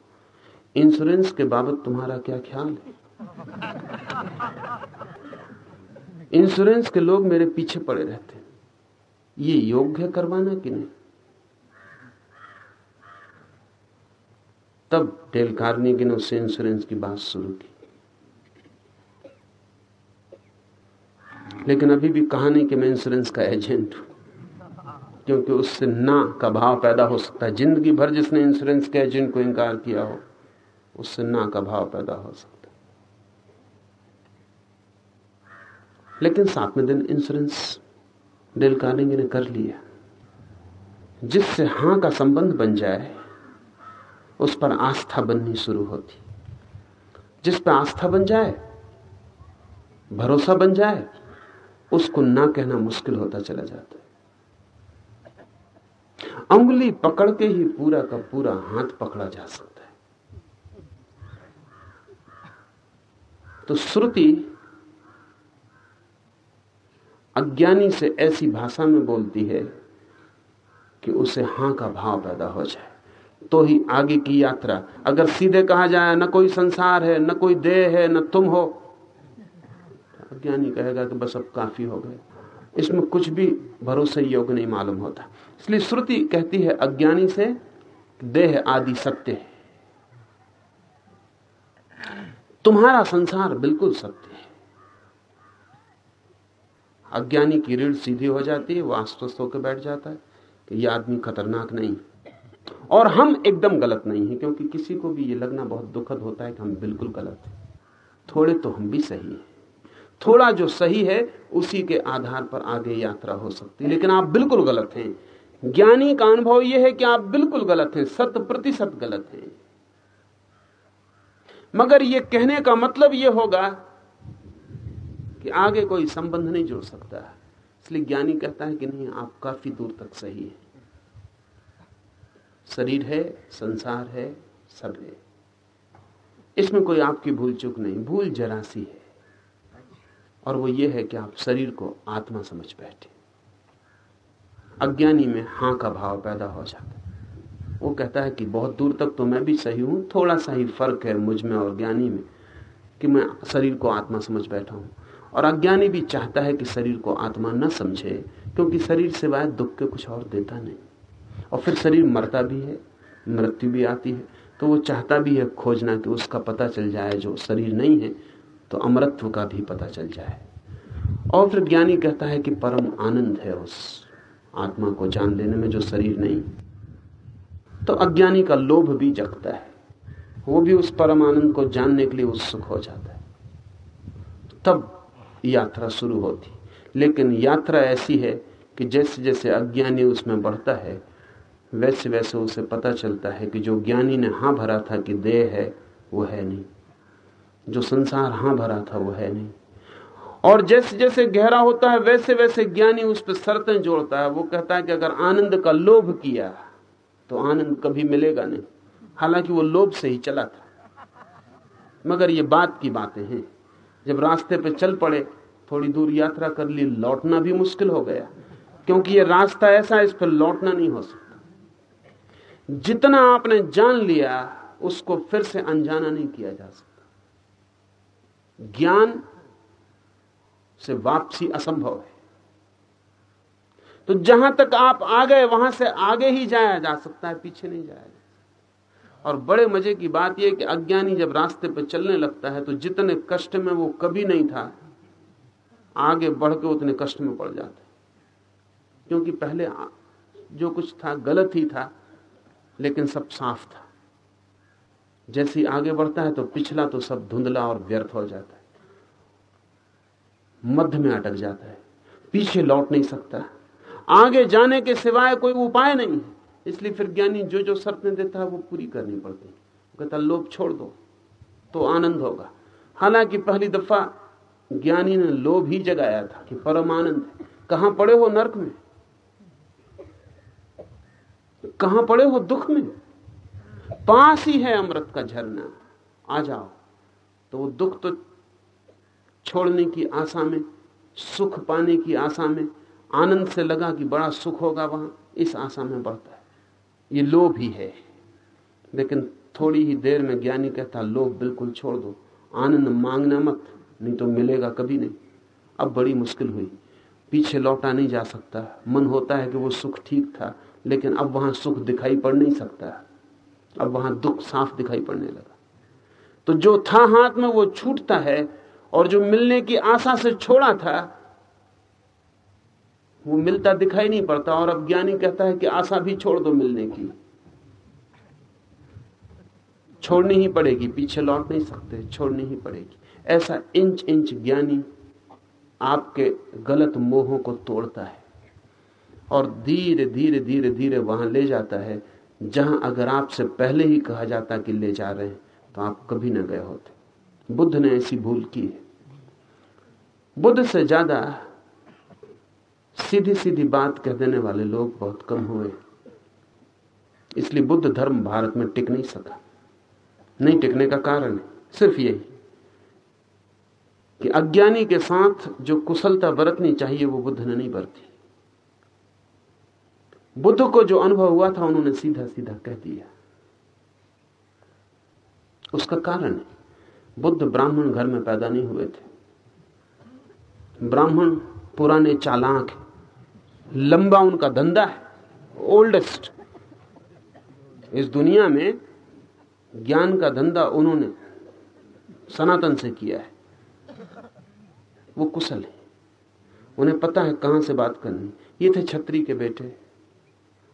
इंश्योरेंस के बाबत तुम्हारा क्या ख्याल है? इंश्योरेंस के लोग मेरे पीछे पड़े रहते ये योग्य करवाना कि नहीं? तब डेल कार्नेगी ने उससे इंश्योरेंस की बात शुरू की। लेकिन अभी भी कहा नहीं कि मैं इंश्योरेंस का एजेंट हूँ, क्योंकि उससे ना का भाव पैदा हो सकता है। ज़िंदगी भर जिसने इंश्योरेंस के एजेंट को इनकार किया हो, उससे ना का भाव पैदा हो सकता है। लेकिन सातवें दिन इंश्योरेंस डेल कार्नेगी ने कर लिया। जिससे हाँ का संबंध बन जाए, उस पर आस्था बननी शुरू होती। जिस पर आस्था बन जाए, भरोसा बन जाए, उसको ना कहना मुश्किल होता चला जाता है। अंगुली पकड़ के ही पूरा का पूरा हाथ पकड़ा जा सकता है। तो श्रुति अज्ञानी से ऐसी भाषा में बोलती है कि उसे हाँ का भाव पैदा हो जाए। तो ही आगे की यात्रा, अगर सीधे कहा जाए, न कोई संसार है, न कोई देह है, न तुम हो, अज्ञानी कहेगा कि बस अब काफ़ी हो गए। इसमें कुछ भी भरोसे योग्य नहीं मालूम होता। इसलिए श्रुति कहती है, अज्ञानी से देह आदि सत्य है। तुम्हारा संसार बिल्कुल सत्य अज्ञानी की रीढ़ सीधी हो जाती है वो आश्वस्त होकर बैठ जाता है कि यह आदमी खतरनाक नहीं और हम एकदम गलत नहीं है, क्योंकि किसी को भी ये लगना बहुत दुखद होता है कि हम बिल्कुल गलत हैं। थोड़े तो हम भी सही हैं। थोड़ा जो सही है, उसी के आधार पर आगे यात्रा हो सकती है। लेकिन आप बिल्कुल गलत हैं। ज्ञानी का अनुभव यह है कि आप बिल्कुल गलत हैं, शत प्रतिशत गलत हैं। मगर यह कहने का मतलब यह होगा कि आगे कोई संबंध नहीं जुड़ सकता। इसलिए ज्ञानी कहता है कि नहीं, आप काफ़ी दूर तक सही है। शरीर है, संसार है, सब है। इसमें कोई आपकी भूल चूक नहीं, भूल जरासी है। और वो ये है कि आप शरीर को आत्मा समझ बैठे। अज्ञानी में हाँ का भाव पैदा हो जाता है। वो कहता है कि बहुत दूर तक तो मैं भी सही हूँ, थोड़ा सा ही फ़र्क है मुझमें और ज्ञानी में, कि मैं शरीर को आत्मा समझ बैठा हूँ। और अज्ञानी भी चाहता है कि शरीर को आत्मा न समझे, क्योंकि शरीर सिवाय दुख के कुछ और देता नहीं। और फिर शरीर मरता भी है, मृत्यु भी आती है तो वो चाहता भी है खोजना कि उसका पता चल जाए, जो शरीर नहीं है तो अमरत्व का भी पता चल जाए। और फिर ज्ञानी कहता है कि परम आनंद है उस आत्मा को जान लेने में जो शरीर नहीं। तो अज्ञानी का लोभ भी जगता है, वो भी उस परम आनंद को जानने के लिए उत्सुक हो जाता है। तब यात्रा शुरू होती। लेकिन यात्रा ऐसी है कि जैसे जैसे अज्ञानी उसमें बढ़ता है, वैसे वैसे उसे पता चलता है कि जो ज्ञानी ने हाँ भरा था कि देह है, वो है नहीं। जो संसार हाँ भरा था, वो है नहीं। और जैसे जैसे गहरा होता है, वैसे वैसे ज्ञानी उस पर शर्तें जोड़ता है। वो कहता है कि अगर आनंद का लोभ किया तो आनंद कभी मिलेगा नहीं। हालाँकि वो लोभ से ही चला था, मगर ये बात की बातें हैं। जब रास्ते पे चल पड़े, थोड़ी दूर यात्रा कर ली, लौटना भी मुश्किल हो गया। क्योंकि ये रास्ता ऐसा है, इस पर लौटना नहीं हो सकता। जितना आपने जान लिया, उसको फिर से अनजाना नहीं किया जा सकता। ज्ञान से वापसी असंभव है। तो जहाँ तक आप आ गए, वहाँ से आगे ही जाया जा सकता है, पीछे नहीं जाया जा और बड़े मज़े की बात यह कि अज्ञानी जब रास्ते पर चलने लगता है तो जितने कष्ट में वो कभी नहीं था, आगे बढ़ के उतने कष्ट में पड़ जाता है। क्योंकि पहले जो कुछ था, गलत ही था, लेकिन सब साफ़ था। जैसी आगे बढ़ता है तो पिछला तो सब धुंधला और व्यर्थ हो जाता है। मध्य में अटक जाता है। पीछे लौट नहीं सकता। आगे जाने के सिवाय कोई उपाय नहीं है। इसलिए फिर ज्ञानी जो जो शर्तें देता है, वो पूरी करनी पड़ती है। कहता, लोभ छोड़ दो तो आनंद होगा। हालाँकि पहली दफ़ा ज्ञानी ने लोभ ही जगाया था कि परम आनंद है। कहाँ पड़े हो नरक में? कहाँ पड़े हो दुख में? पास ही है अमृत का झरना। आ जाओ। तो वो दुख तो छोड़ने की आशा में, सुख पाने की आशा में, आनंद से लगा कि बड़ा सुख होगा वहाँ। इस आशा में बढ़ता ये लोभ ही है। लेकिन थोड़ी ही देर में ज्ञानी कहता, लोभ बिल्कुल छोड़ दो। आनंद मांगना मत, नहीं तो मिलेगा कभी नहीं। अब बड़ी मुश्किल हुई। पीछे लौटा नहीं जा सकता। मन होता है कि वो सुख ठीक था, लेकिन अब वहाँ सुख दिखाई पड़ नहीं सकता। अब वहाँ दुख साफ़ दिखाई पड़ने लगा। तो जो था हाथ में, वो छूटता है, और जो मिलने की आशा से छोड़ा था वो मिलता दिखाई नहीं पड़ता और अब ज्ञानी कहता है कि आशा भी छोड़ दो मिलने की। छोड़नी ही पड़ेगी, पीछे लौट नहीं सकते, छोड़नी ही पड़ेगी। ऐसा इंच इंच ज्ञानी आपके गलत मोहों को तोड़ता है और धीरे धीरे धीरे धीरे वहाँ ले जाता है, जहाँ अगर आपसे पहले ही कहा जाता कि ले जा रहे हैं तो आप कभी ना गए होते। बुद्ध ने ऐसी भूल की है। बुद्ध से ज़्यादा सीधी सीधी बात कह देने वाले लोग बहुत कम हुए। इसलिए बुद्ध धर्म भारत में टिक नहीं सका। नहीं टिकने का कारण सिर्फ़ यही कि अज्ञानी के साथ जो कुशलता बरतनी चाहिए, वो बुद्ध ने नहीं बरती। बुद्ध को जो अनुभव हुआ था, उन्होंने सीधा सीधा कह दिया। उसका कारण है, बुद्ध ब्राह्मण घर में पैदा नहीं हुए थे। ब्राह्मण पुराने चालाक लंबा उनका धंधा है ओल्डेस्ट इस दुनिया में ज्ञान का धंधा उन्होंने सनातन से किया है। वो कुशल है। उन्हें पता है कहाँ से बात करनी। ये थे छत्री के बेटे।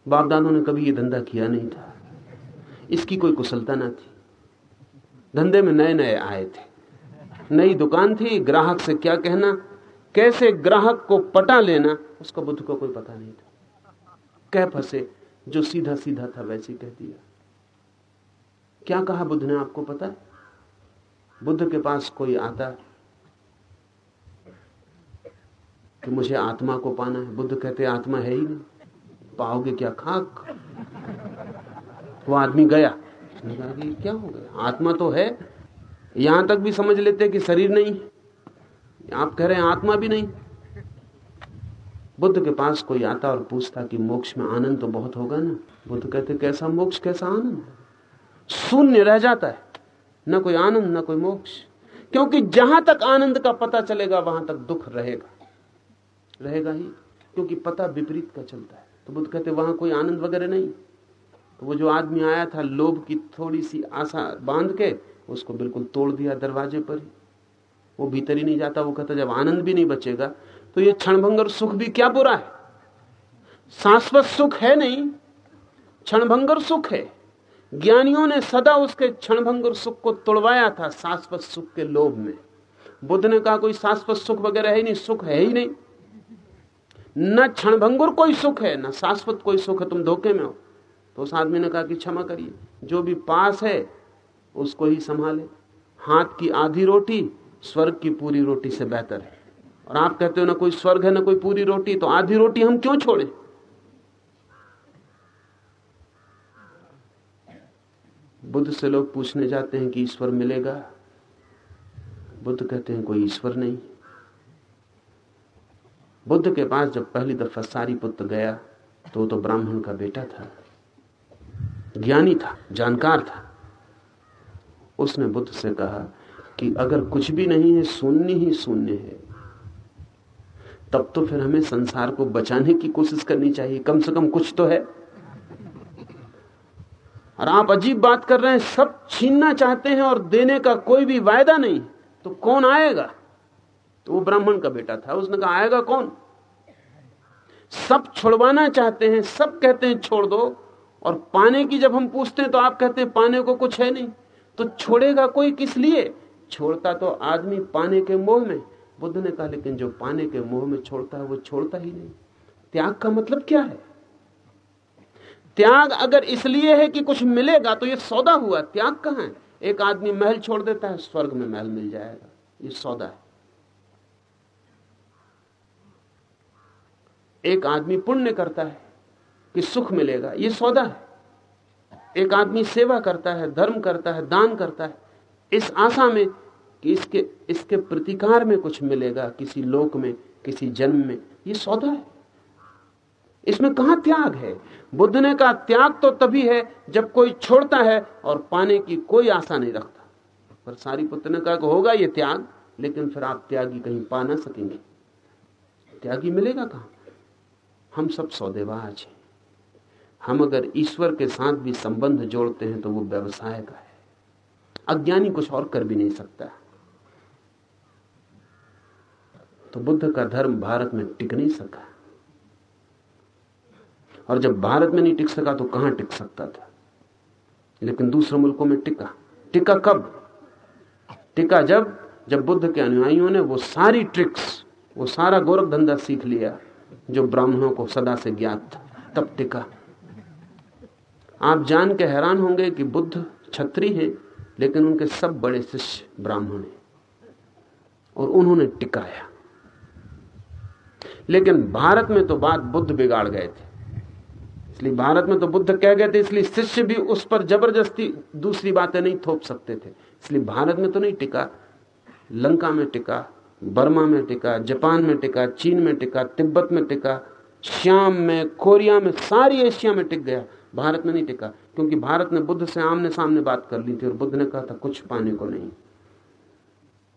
बाप दादों ने कभी ये धंधा किया नहीं था। इसकी कोई कुशलता ना थी। धंधे में नए नए आए थे। नई दुकान थी, ग्राहक से क्या कहना कैसे ग्राहक को पटा लेना, उसका बुद्ध को कोई पता नहीं था। कह फंसे, जो सीधा सीधा था वैसे कह दिया। क्या कहा बुद्ध ने आपको पता? बुद्ध के पास कोई आता कि मुझे आत्मा को पाना है? बुद्ध कहते, आत्मा है ही नहीं। पाओगे क्या खाक? वो आदमी गया। क्या हो गया? आत्मा तो है। यहाँ तक भी समझ लेते कि शरीर नहीं है। आप कह रहे हैं, आत्मा भी नहीं। बुद्ध के पास कोई आता और पूछता कि मोक्ष में आनंद तो बहुत होगा ना? बुद्ध कहते, कैसा मोक्ष, कैसा आनंद? शून्य रह जाता है। न कोई आनंद, न कोई मोक्ष। क्योंकि जहाँ तक आनंद का पता चलेगा, वहाँ तक दुख रहेगा। रहेगा ही, क्योंकि पता विपरीत का चलता है। तो बुद्ध कहते, वहाँ कोई आनंद वगैरह नहीं। तो वो जो आदमी आया था, लोभ की थोड़ी सी आशा बाँध के, उसको बिल्कुल तोड़ दिया दरवाजे पर ही। वो भीतर ही नहीं जाता, वो कहता जब आनंद भी नहीं बचेगा तो ये क्षणभंगर सुख भी क्या बुरा है? शाश्वत सुख है नहीं क्षणभंगर सुख है। ज्ञानियों ने सदा उसके क्षणभंगर सुख को तोड़वाया था शाश्वत सुख के लोभ में। बुद्ध ने कहा, कोई शाश्वत सुख वगैरह है नहीं, सुख है ही नहीं। न क्षणभंगुर कोई सुख है, न शाश्वत कोई सुख है, तुम धोखे में हो। तो उस आदमी ने कहा कि क्षमा करिए, जो भी पास है, उसको ही संभाले। हाथ की आधी रोटी स्वर्ग की पूरी रोटी से बेहतर है। और आप कहते हो ना, कोई स्वर्ग है ना कोई पूरी रोटी तो आधी रोटी हम क्यों छोड़े? बुद्ध से लोग पूछने जाते हैं कि ईश्वर मिलेगा। बुद्ध कहते हैं, कोई ईश्वर नहीं। बुद्ध के पास जब पहली दफ़ा सारी पुत्र गया तो वो तो ब्राह्मण का बेटा था। ज्ञानी था, जानकार था। उसने बुद्ध से कहा कि अगर कुछ भी नहीं है, शून्य ही शून्य है। तब तो फिर हमें संसार को बचाने की कोशिश करनी चाहिए। कम से कम कुछ तो है। और आप अजीब बात कर रहे हैं, सब छीनना चाहते हैं और देने का कोई भी वायदा नहीं। तो कौन आएगा? तो वो ब्राह्मण का बेटा था। उसने कहा, आएगा कौन? सब छोड़वाना चाहते हैं, सब कहते हैं, छोड़ दो। और पाने की जब हम पूछते हैं तो आप कहते हैं, पाने को कुछ है नहीं। तो छोड़ेगा कोई किस लिए? छोड़ता तो आदमी पाने के मोह में। बुद्ध ने कहा, लेकिन जो पाने के मोह में छोड़ता है, वो छोड़ता ही नहीं। त्याग का मतलब क्या है? त्याग अगर इसलिए है कि कुछ मिलेगा तो ये सौदा हुआ। त्याग कहाँ है? एक आदमी महल छोड़ देता है, स्वर्ग में महल मिल जाएगा। ये सौदा है। एक आदमी पुण्य करता है कि सुख मिलेगा, ये सौदा है। एक आदमी सेवा करता है, धर्म करता है, दान करता है इस आशा में कि इसके इसके प्रतिकार में कुछ मिलेगा, किसी लोक में, किसी जन्म में। ये सौदा है। इसमें कहा त्याग है? बुद्ध ने कहा, त्याग तो तभी है जब कोई छोड़ता है और पाने की कोई आशा नहीं रखता। पर सारी पुत्र ने कहा होगा ये त्याग, लेकिन फिर आप त्यागी कहीं पा ना सकेंगे। त्यागी मिलेगा कहाँ? हम सब सौदेबाज हैं। हम अगर ईश्वर के साथ भी संबंध जोड़ते हैं तो वो व्यवसाय का है। अज्ञानी कुछ और कर भी नहीं सकता। तो बुद्ध का धर्म भारत में टिक नहीं सका। और जब भारत में नहीं टिक सका तो कहाँ टिक सकता था? लेकिन दूसरे मुल्कों में टिका। टिका कब? टिका जब जब बुद्ध के अनुयायियों ने वो सारी ट्रिक्स, वो सारा गोरख धंधा सीख लिया, जो ब्राह्मणों को सदा से ज्ञात था। तब टिका। आप जान के हैरान होंगे कि बुद्ध छत्री हैं। लेकिन उनके सब बड़े शिष्य ब्राह्मण हैं और उन्होंने टिकाया। लेकिन भारत में तो बात बुद्ध बिगाड़ गए थे। इसलिए भारत में तो बुद्ध कह गए थे, इसलिए शिष्य भी उस पर ज़बरदस्ती दूसरी बातें नहीं थोप सकते थे। इसलिए भारत में तो नहीं टिका, लंका में टिका, बर्मा में टिका, जापान में टिका, चीन में टिका, तिब्बत में टिका, श्याम में, कोरिया में, सारी एशिया में टिक गया। भारत में नहीं टिका, क्योंकि भारत ने बुद्ध से आमने सामने बात कर ली थी और बुद्ध ने कहा था, कुछ पाने को नहीं।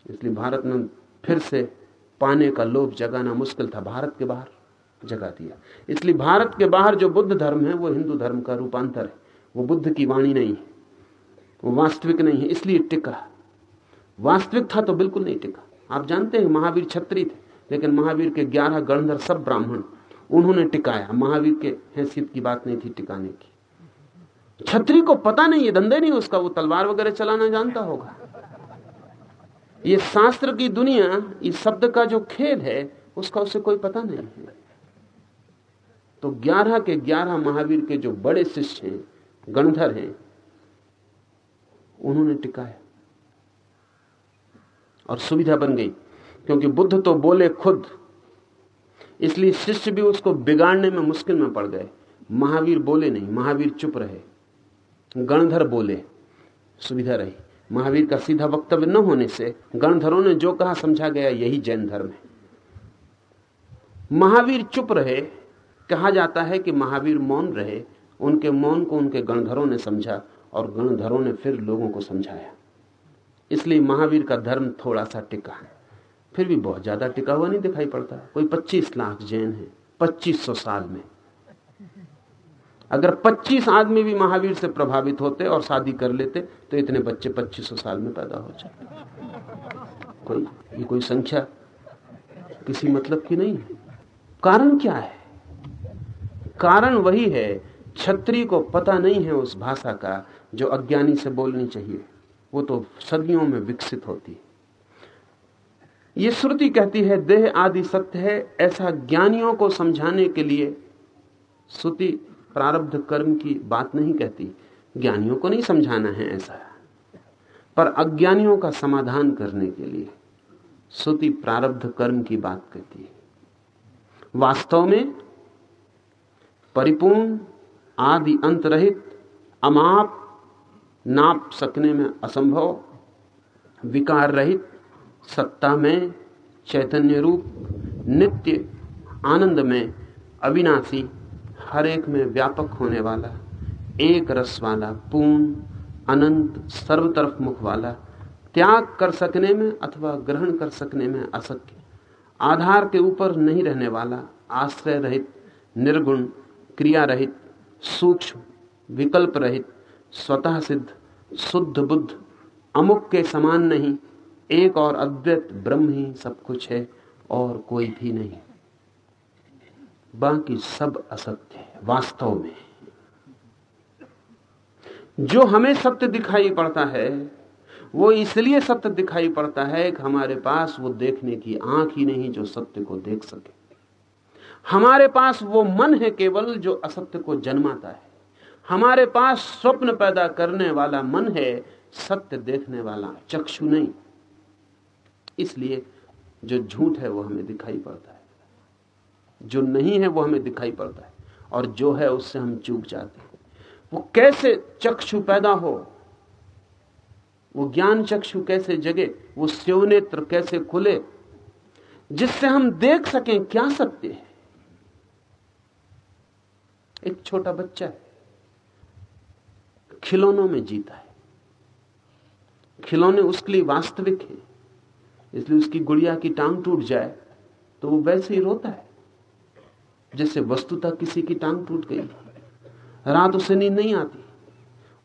इसलिए भारत में फिर से पाने का लोभ जगाना मुश्किल था, भारत के बाहर जगा दिया। इसलिए भारत के बाहर जो बुद्ध धर्म है, वो हिंदू धर्म का रूपांतर है। वो बुद्ध की वाणी नहीं है, वो वास्तविक नहीं है, इसलिए टिका। वास्तविक था तो बिल्कुल नहीं टिका। आप जानते हैं महावीर छत्री थे, लेकिन महावीर के ग्यारह गणधर सब ब्राह्मण। उन्होंने टिकाया। महावीर के हैसियत की बात नहीं थी टिकाने की। छत्री को पता नहीं, ये धंधे नहीं उसका, वो तलवार वगैरह चलाना जानता होगा। ये शास्त्र की दुनिया इस शब्द का जो खेल है, उसका उसे कोई पता नहीं है। तो ग्यारह के ग्यारह महावीर के जो बड़े शिष्य हैं, गणधर हैं, उन्होंने टिकाया। और सुविधा बन गई, क्योंकि बुद्ध तो बोले खुद इसलिए शिष्य भी उसको बिगाड़ने में मुश्किल में पड़ गए। महावीर बोले नहीं, महावीर चुप रहे। गणधर बोले, सुविधा रही। महावीर का सीधा वक्तव्य न होने से गणधरों ने जो कहा समझा गया, यही जैन धर्म है। महावीर चुप रहे। कहा जाता है कि महावीर मौन रहे। उनके मौन को उनके गणधरों ने समझा और गणधरों ने फिर लोगों को समझाया। इसलिए महावीर का धर्म थोड़ा सा टिका है। फिर भी बहुत ज़्यादा टिका हुआ नहीं दिखाई पड़ता। कोई 25 लाख जैन है 2500 साल में। अगर 25 आदमी भी महावीर से प्रभावित होते और शादी कर लेते तो इतने बच्चे 2500 साल में पैदा हो जाते। कोई, ये कोई संख्या किसी मतलब की नहीं है। कारण क्या है? कारण वही है छत्री को पता नहीं है उस भाषा का जो अज्ञानी से बोलनी चाहिए। वो तो सदियों में विकसित होती है। ये श्रुति कहती है, देह आदि सत्य है। ऐसा ज्ञानियों को समझाने के लिए श्रुति प्रारब्ध कर्म की बात नहीं कहती। ज्ञानियों को नहीं समझाना है ऐसा। पर अज्ञानियों का समाधान करने के लिए श्रुति प्रारब्ध कर्म की बात कहती है। वास्तव में परिपूर्ण आदि अंत रहित अमाप नाप सकने में असंभव, विकार रहित सत्ता में, चैतन्य रूप, नित्य, आनंद में, अविनाशी, हर एक में व्यापक होने वाला, एक रस वाला, पूर्ण, अनंत सर्व तरफ़ मुख वाला, त्याग कर सकने में अथवा ग्रहण कर सकने में असत्य, आधार के ऊपर नहीं रहने वाला, आश्रय रहित, निर्गुण, क्रिया रहित, सूक्ष्म, विकल्प रहित, स्वतः सिद्ध, शुद्ध बुद्ध, अमुक के समान नहीं एक और अद्वैत ब्रह्म ही सब कुछ है और कोई भी नहीं। बाकी सब असत्य है, वास्तव में। जो हमें सत्य दिखाई पड़ता है, वो इसलिए सत्य दिखाई पड़ता है कि हमारे पास वो देखने की आँख ही नहीं जो सत्य को देख सके। हमारे पास वो मन है केवल जो असत्य को जन्माता है। हमारे पास स्वप्न पैदा करने वाला मन है, सत्य देखने वाला चक्षु नहीं। इसलिए जो झूठ है वो हमें दिखाई पड़ता है। जो नहीं है वो हमें दिखाई पड़ता है। और जो है उससे हम चूक जाते हैं। वो कैसे चक्षु पैदा हो? वो ज्ञान चक्षु कैसे जगे? वो शिवनेत्र कैसे खुले? जिससे हम देख सकें क्या सत्य है। एक छोटा बच्चा है। खिलौनों में जीता है। खिलौने उसके लिए वास्तविक है। इसलिए उसकी गुड़िया की टांग टूट जाए तो वो वैसे ही रोता है। जैसे वस्तुतः किसी की टांग टूट गई। रात उसे नींद नहीं आती।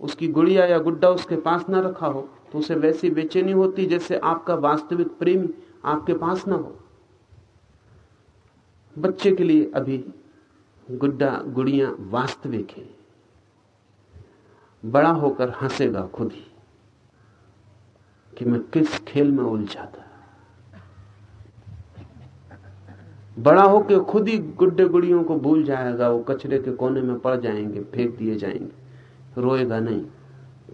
उसकी गुड़िया या गुड्डा उसके पास ना रखा हो तो उसे वैसी बेचैनी होती जैसे आपका वास्तविक प्रेमी आपके पास ना हो। बच्चे के लिए अभी गुड्डा, गुड़िया वास्तविक है। बड़ा होकर हंसेगा खुद ही कि मैं किस खेल में उलझा था। बड़ा होकर खुद ही गुड्डे गुड़ियों को भूल जाएगा, वो कचरे के कोने में पड़ जाएँगे, फेंक दिए जाएँगे। रोएगा नहीं।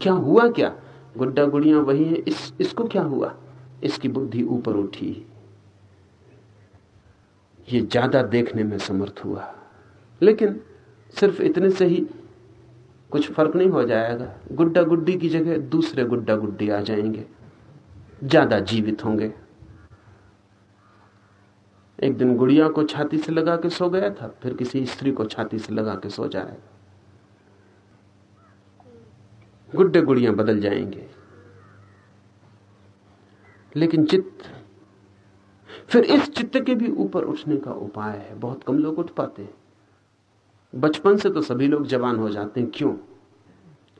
क्या हुआ क्या? गुड्डा गुड़िया वही है, इस, इसको क्या हुआ? इसकी बुद्धि ऊपर उठी। ये ज़्यादा देखने में समर्थ हुआ। लेकिन सिर्फ़ इतने से ही कुछ फ़र्क नहीं हो जाएगा। गुड्डा गुड्डी की जगह दूसरे गुड्डा गुड्डी आ जाएँगे। ज़्यादा जीवित होंगे। एक दिन गुड़िया को छाती से लगा के सो गया था, फिर किसी स्त्री को छाती से लगा के सो जाएगा। गुड्डे गुड़िया बदल जाएँगे। लेकिन चित्त, फिर इस चित्त के भी ऊपर उठने का उपाय है। बहुत कम लोग उठ पाते हैं। बचपन से तो सभी लोग जवान हो जाते हैं। क्यों?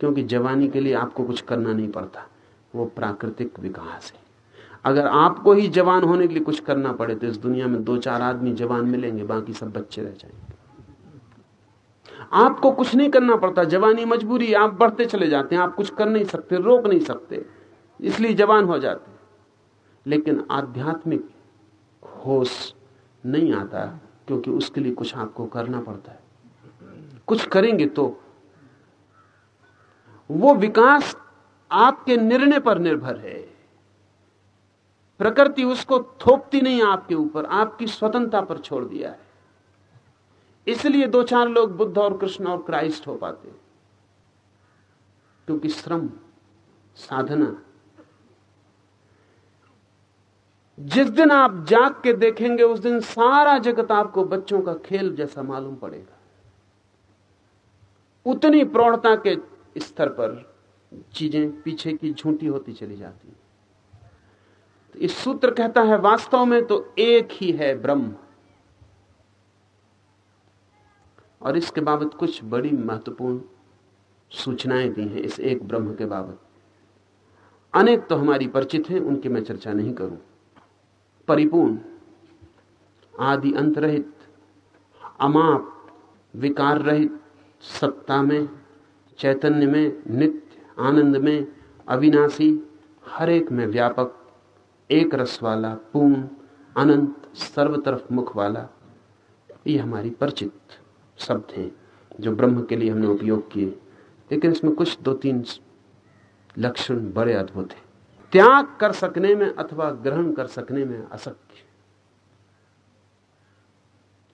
क्योंकि जवानी के लिए आपको कुछ करना नहीं पड़ता। वो प्राकृतिक विकास है। अगर आपको ही जवान होने के लिए कुछ करना पड़े तो इस दुनिया में दो चार आदमी जवान मिलेंगे, बाकी सब बच्चे रह जाएँगे। आपको कुछ नहीं करना पड़ता, जवानी मजबूरी आप बढ़ते चले जाते हैं, आप कुछ कर नहीं सकते, रोक नहीं सकते, इसलिए जवान हो जाते लेकिन आध्यात्मिक होश नहीं आता, क्योंकि उसके लिए कुछ आपको करना पड़ता है। कुछ करेंगे तो वो विकास आपके निर्णय पर निर्भर है। प्रकृति उसको थोपती नहीं आपके ऊपर, आपकी स्वतंत्रता पर छोड़ दिया है। इसलिए दो चार लोग बुद्ध और कृष्ण और क्राइस्ट हो पाते क्योंकि श्रम साधना। जिस दिन आप जाग के देखेंगे, उस दिन सारा जगत आपको बच्चों का खेल जैसा मालूम पड़ेगा। उतनी प्रौढ़ता के स्तर पर चीज़ें पीछे की झूठी होती चली जाती तो इस सूत्र कहता है, वास्तव में तो एक ही है ब्रह्म। और इसके बाबत कुछ बड़ी महत्वपूर्ण सूचनाएँ दी हैं इस एक ब्रह्म के बाबत। अनेक तो हमारी परिचित हैं, उनकी मैं चर्चा नहीं करूँ। परिपूर्ण, आदि अंत रहित अमाप, विकार रहित, सत्ता में, चैतन्य में, नित्य, आनंद में, अविनाशी, हर एक में व्यापक। एक रस वाला पूर्ण, अनंत सर्व तरफ़ मुख वाला, ये हमारी परिचित शब्द हैं, जो ब्रह्म के लिए हमने उपयोग किए। लेकिन इसमें कुछ दो तीन लक्षण बड़े अद्भुत हैं। त्याग कर सकने में अथवा ग्रहण कर सकने में असक्य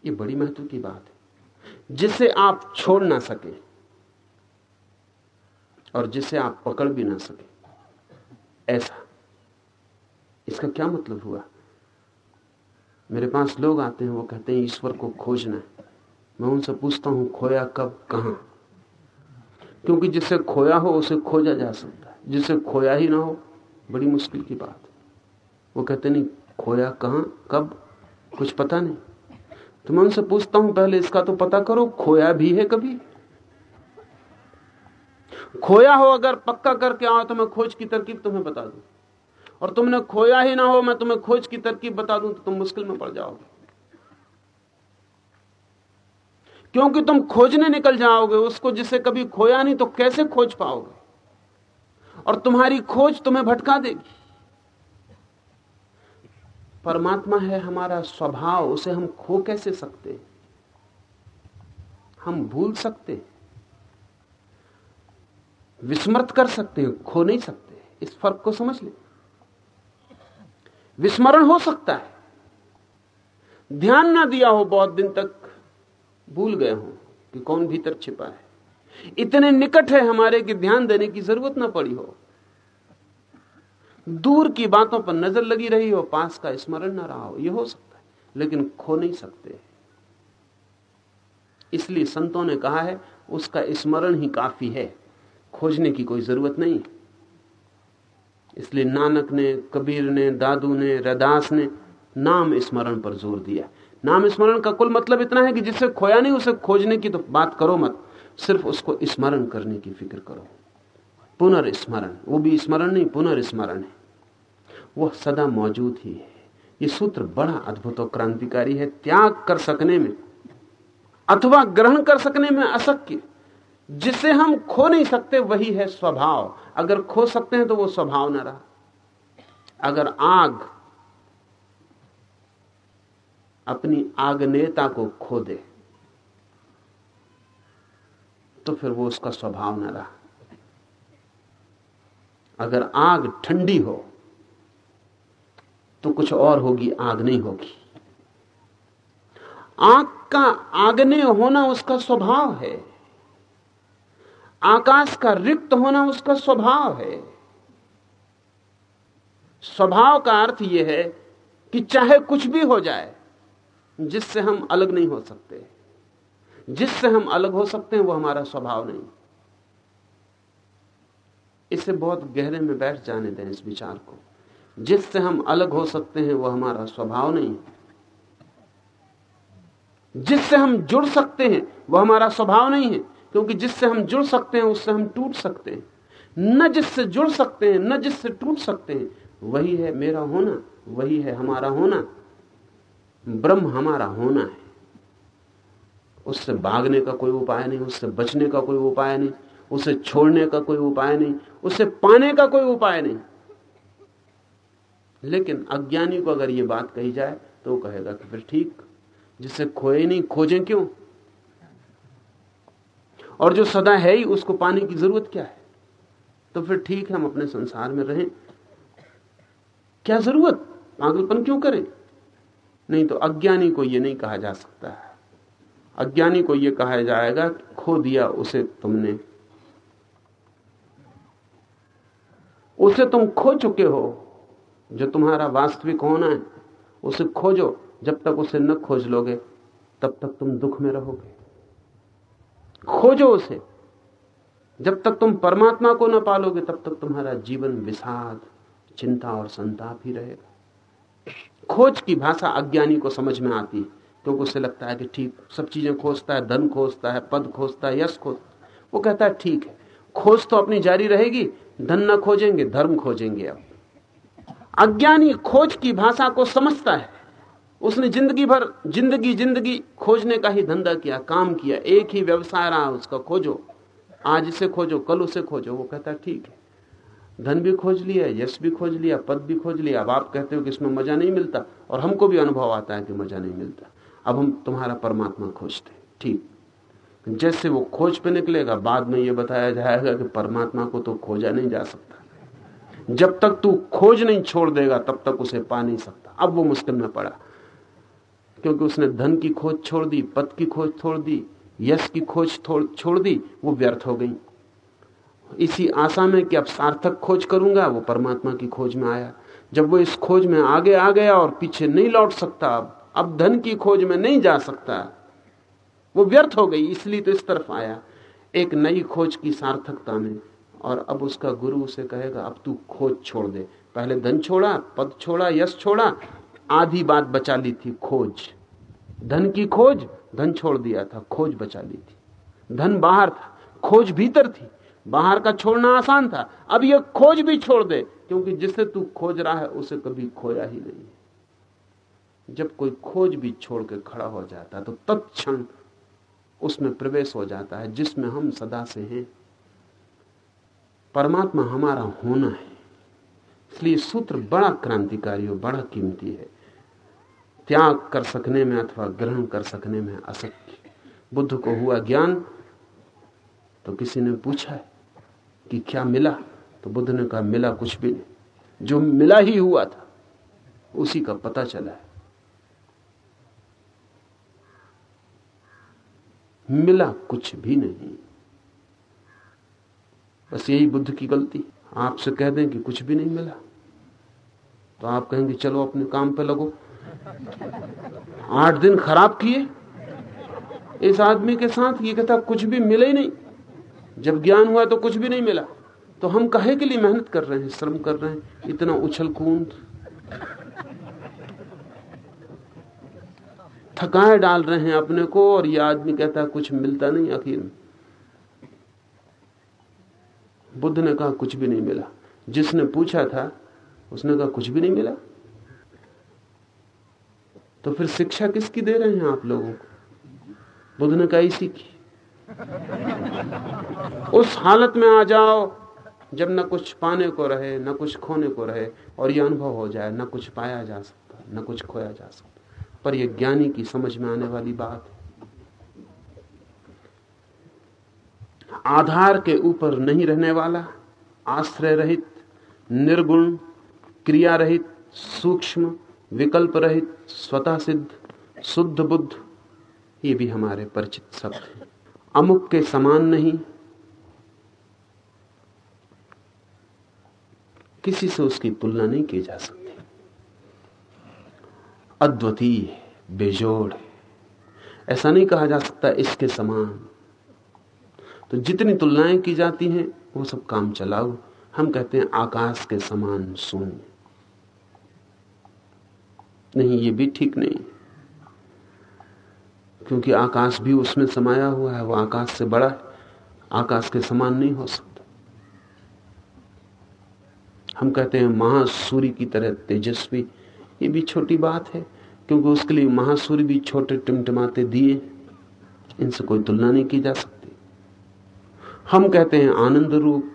ये बड़ी महत्व की बात है। जिसे आप छोड़ ना सके और जिसे आप पकड़ भी ना सके, ऐसा इसका क्या मतलब हुआ? मेरे पास लोग आते हैं, वो कहते हैं, ईश्वर को खोजना। मैं उनसे पूछता हूँ, खोया कब, कहाँ? क्योंकि जिसे खोया हो, उसे खोजा जा सकता है। जिसे खोया ही ना हो, बड़ी मुश्किल की बात वो कहते नहीं, खोया कहाँ, कब? कुछ पता नहीं। तो मैं उनसे पूछता हूँ, पहले इसका तो पता करो, खोया भी है कभी? खोया हो, अगर पक्का करके आओ तो मैं खोज की तरकीब तुम्हें बता दूँ। और तुमने खोया ही ना हो, मैं तुम्हें खोज की तरकीब बता दूँ तो तुम मुश्किल में पड़ जाओगे। क्योंकि तुम खोजने निकल जाओगे, उसको जिसे कभी खोया नहीं तो कैसे खोज पाओगे? और तुम्हारी खोज तुम्हें भटका देगी। परमात्मा है हमारा स्वभाव, उसे हम खो कैसे सकते? हम भूल सकते? विस्मृत कर सकते? हैं खो नहीं सकते? इस फ़र्क को समझ ले। विस्मरण हो सकता है। ध्यान ना दिया हो बहुत दिन तक, भूल गए हो कि कौन भीतर छिपा है। इतने निकट है हमारे कि ध्यान देने की ज़रूरत ना पड़ी हो। दूर की बातों पर नज़र लगी रही हो, पास का स्मरण ना रहा हो यह हो सकता है, लेकिन खो नहीं सकते। इसलिए संतों ने कहा है, उसका स्मरण ही काफ़ी है, खोजने की कोई ज़रूरत नहीं। इसलिए नानक ने, कबीर ने, दादू ने, रदास ने नाम स्मरण पर ज़ोर दिया। नाम स्मरण का कुल मतलब इतना है कि जिससे खोया नहीं, उसे खोजने की तो बात करो मत। सिर्फ़ उसको स्मरण करने की फ़िक्र करो। पुनर्स्मरण, वो भी स्मरण नहीं, पुनर्स्मरण है। वह सदा मौजूद ही है। ये सूत्र बड़ा अद्भुत और क्रांतिकारी है। त्याग कर सकने में अथवा ग्रहण कर सकने में अशक्य जिसे हम खो नहीं सकते, वही है स्वभाव। अगर खो सकते हैं तो वो स्वभाव न रहा। अगर आग, अपनी आगनेता को खो दे तो फिर वो उसका स्वभाव न रहा। अगर आग ठंडी हो तो कुछ और होगी, आग नहीं होगी। आग का आग्नेय होना उसका स्वभाव है। आकाश का रिक्त होना उसका स्वभाव है। स्वभाव का अर्थ यह है कि चाहे कुछ भी हो जाए, जिससे हम अलग नहीं हो सकते, जिससे हम अलग हो सकते हैं, वो हमारा स्वभाव नहीं। इसे बहुत गहरे में बैठ जाने दें इस विचार को। जिससे हम अलग हो सकते हैं, वो हमारा स्वभाव नहीं। जिससे हम जुड़ सकते हैं, वो हमारा स्वभाव नहीं है। क्योंकि जिससे हम जुड़ सकते हैं, उससे हम टूट सकते हैं। न जिससे जुड़ सकते हैं, न जिससे टूट सकते हैं, वही है मेरा होना, वही है हमारा होना। ब्रह्म हमारा होना है। उससे भागने का कोई उपाय नहीं, उससे बचने का कोई उपाय नहीं, उसे छोड़ने का कोई उपाय नहीं, उसे पाने का कोई उपाय नहीं। लेकिन अज्ञानी को अगर ये बात कही जाए तो कहेगा कि फिर ठीक, जिसे खोए नहीं, खोजें क्यों? और जो सदा है ही, उसको पाने की ज़रूरत क्या है? तो फिर ठीक है, हम अपने संसार में रहें। क्या ज़रूरत? पागलपन क्यों करें? नहीं तो अज्ञानी को यह नहीं कहा जा सकता है। अज्ञानी को यह कहा जाएगा, खो दिया उसे तुमने। उसे तुम खो चुके हो, जो तुम्हारा वास्तविक होना है, उसे खोजो। जब तक उसे न खोज लोगे, तब तक तुम दुख में रहोगे। खोजो उसे। जब तक तुम परमात्मा को न पालोगे, तब तक तुम्हारा जीवन विषाद, चिंता और संताप ही रहेगा। खोज की भाषा अज्ञानी को समझ में आती है, क्योंकि उसे लगता है कि ठीक, सब चीज़ें खोजता है, धन खोजता है, पद खोजता है, यश खोजता वो कहता है, ठीक है, खोज तो अपनी जारी रहेगी, धन न खोजेंगे, धर्म खोजेंगे अब। अज्ञानी खोज की भाषा को समझता है। उसने ज़िंदगी भर ज़िंदगी ज़िंदगी खोजने का ही धंधा किया, काम किया, एक ही व्यवसाय रहा, उसका खोजो। आज इसे खोजो, कल उसे खोजो, वो कहता ठीक है। धन भी खोज लिया, यश भी खोज लिया, पद भी खोज लिया। अब आप कहते हो कि इसमें मज़ा नहीं मिलता, और हमको भी अनुभव आता है कि मज़ा नहीं मिलता। अब हम तुम्हारा परमात्मा खोजते ठीक। जैसे वो खोज पे निकलेगा, बाद में ये बताया जाएगा कि परमात्मा को तो खोजा नहीं जा सकता। जब तक तू खोज नहीं छोड़ देगा, तब तक उसे पा नहीं सकता। अब वो मुश्किल में पड़ा। क्योंकि उसने धन की खोज छोड़ दी, पद की खोज छोड़ दी, यश की खोज छोड़ दी, वो व्यर्थ हो गई। इसी आशा में कि अब सार्थक खोज करूँगा, वो परमात्मा की खोज में आया। जब वो इस खोज में आगे आ गया और पीछे नहीं लौट सकता, अब अब धन की खोज में नहीं जा सकता, वो व्यर्थ हो गई, इसलिए तो इस तरफ़ आया। एक नई खोज की सार्थकता में, और अब उसका गुरु उसे कहेगा, अब तू खोज छोड़ दे। पहले धन छोड़ा, पद छोड़ा, यश छोड़ा आधी बात बचा ली थी खोज। धन की खोज, धन छोड़ दिया था, खोज बचा ली थी। धन बाहर था, खोज भीतर थी। बाहर का छोड़ना आसान था। अब यह खोज भी छोड़ दे, क्योंकि जिसे तू खोज रहा है, उसे कभी खोया ही नहीं। जब कोई खोज भी छोड़ के खड़ा हो जाता है तो तत्क्षण उसमें प्रवेश हो जाता है, जिसमें हम सदा से हैं। परमात्मा हमारा होना है। इसलिए सूत्र बड़ा क्रांतिकारी और बड़ा कीमती है। त्याग कर सकने में अथवा ग्रहण कर सकने में असत्य। बुद्ध को हुआ ज्ञान तो किसी ने पूछा है कि क्या मिला? तो बुद्ध ने कहा, मिला कुछ भी नहीं। जो मिला ही हुआ था, उसी का पता चला है। मिला कुछ भी नहीं। बस यही बुद्ध की गलती आपसे कह दें कि कुछ भी नहीं मिला। तो आप कहेंगे, चलो अपने काम पे लगो। आठ दिन खराब किए। इस आदमी के साथ ये कहता, कुछ भी मिला ही नहीं। जब ज्ञान हुआ तो कुछ भी नहीं मिला। तो हम कहे के लिए मेहनत कर रहे हैं, श्रम कर रहे हैं? इतना उछल कूद। थकाए डाल रहे हैं अपने को और ये आदमी कहता है कुछ मिलता नहीं आखिर में। बुद्ध ने कहा, कुछ भी नहीं मिला। जिसने पूछा था, उसने कहा, कुछ भी नहीं मिला? तो फिर शिक्षा किसकी दे रहे हैं आप लोगों को? बुद्ध ने कहा, इसी की। उस हालत में आ जाओ, जब न कुछ पाने को रहे, न कुछ खोने को रहे, और यह अनुभव हो जाए, न कुछ पाया जा सकता, न कुछ खोया जा सकता। पर यह ज्ञानी की समझ में आने वाली बात है। आधार के ऊपर नहीं रहने वाला, आश्रय रहित, निर्गुण, क्रिया रहित, सूक्ष्म विकल्प रहित स्वतः सिद्ध शुद्ध बुद्ध, ये भी हमारे परिचित शब्द हैं। अमुक के समान नहीं। किसी से उसकी तुलना नहीं की जा सकती। अद्वितीय, बेजोड़ ऐसा नहीं कहा जा सकता इसके समान। तो जितनी तुलनाएँ की जाती हैं, वो सब काम चलाओ। हम कहते हैं आकाश के समान शून्य। नहीं, ये भी ठीक नहीं। क्योंकि आकाश भी उसमें समाया हुआ है, वो आकाश से बड़ा है। आकाश के समान नहीं हो सकता। हम कहते हैं महासूर्य की तरह तेजस्वी। ये भी छोटी बात है, क्योंकि उसके लिए महासूर्य भी छोटे टिमटिमाते दिए इनसे कोई तुलना नहीं की जा सकती। हम कहते हैं आनंद रूप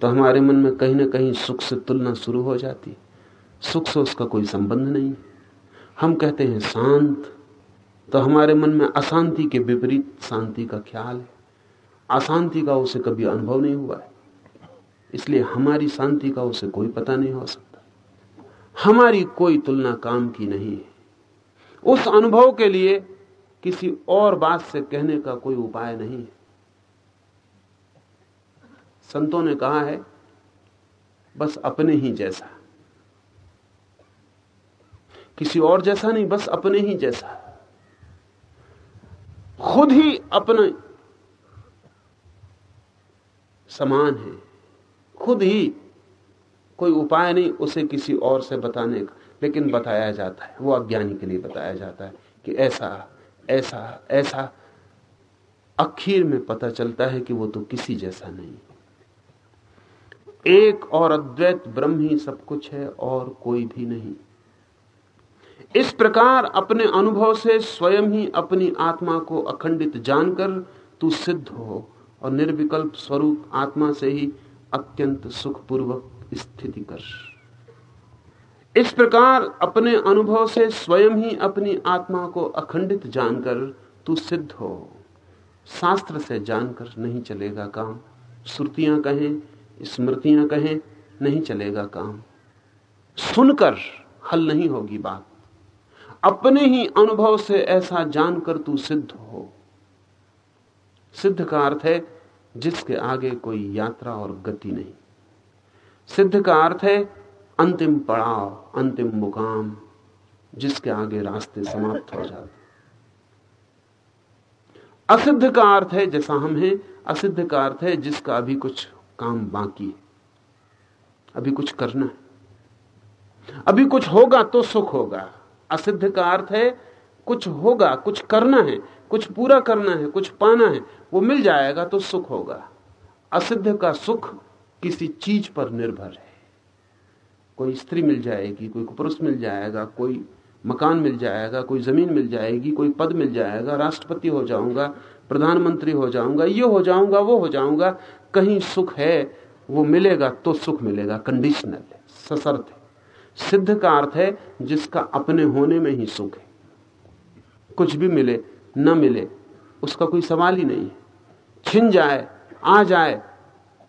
तो हमारे मन में कहीं ना कहीं सुख से तुलना शुरू हो जाती सुख से उसका कोई संबंध नहीं। हम कहते हैं शांत तो हमारे मन में अशांति के विपरीत शांति का ख्याल है। अशांति का उसे कभी अनुभव नहीं हुआ है। इसलिए हमारी शांति का उसे कोई पता नहीं हो सकता। हमारी कोई तुलना काम की नहीं है। उस अनुभव के लिए किसी और बात से कहने का कोई उपाय नहीं है। संतों ने कहा है, बस अपने ही जैसा। किसी और जैसा नहीं, बस अपने ही जैसा। खुद ही अपने समान है। खुद ही कोई उपाय नहीं उसे किसी और से बताने का। लेकिन बताया जाता है, वो अज्ञानी के लिए बताया जाता है कि ऐसा ऐसा ऐसा आखिर में पता चलता है कि वो तो किसी जैसा नहीं। एक और अद्वैत ब्रह्म ही सब कुछ है और कोई भी नहीं। इस प्रकार अपने अनुभव से स्वयं ही अपनी आत्मा को अखंडित जानकर तू सिद्ध हो और निर्विकल्प स्वरूप आत्मा से ही अत्यंत सुखपूर्वक स्थिति कर। इस प्रकार अपने अनुभव से स्वयं ही अपनी आत्मा को अखंडित जानकर तू सिद्ध हो। शास्त्र से जानकर नहीं चलेगा काम। श्रुतियाँ कहें, स्मृतियाँ कहें, नहीं चलेगा काम। सुनकर हल नहीं होगी बात। अपने ही अनुभव से ऐसा जानकर तू सिद्ध हो। सिद्ध का अर्थ है, जिसके आगे कोई यात्रा और गति नहीं। सिद्ध का अर्थ है, अंतिम पड़ाव, अंतिम मुकाम, जिसके आगे रास्ते समाप्त हो जाते असिद्ध का अर्थ है, जैसा हम हैं, असिद्ध का अर्थ है, जिसका अभी कुछ काम बाकी है। अभी कुछ करना है। अभी कुछ होगा तो सुख होगा। असिद्ध का अर्थ है, कुछ होगा, कुछ करना है, कुछ पूरा करना है, कुछ पाना है, वो मिल जाएगा तो सुख होगा। असिद्ध का सुख किसी चीज़ पर निर्भर है। कोई स्त्री मिल जाएगी, कोई पुरुष मिल जाएगा, कोई मकान मिल जाएगा, कोई ज़मीन मिल जाएगी, कोई पद मिल जाएगा, राष्ट्रपति हो जाऊँगा, प्रधानमंत्री हो जाऊँगा, ये हो जाऊँगा, वो हो जाऊँगा, कहीं सुख है, वो मिलेगा तो सुख मिलेगा कंडीशनल है, सशर्त है। सिद्ध का अर्थ है, जिसका अपने होने में ही सुख है। कुछ भी मिले, न मिले, उसका कोई सवाल ही नहीं है। छिन जाए, आ जाए,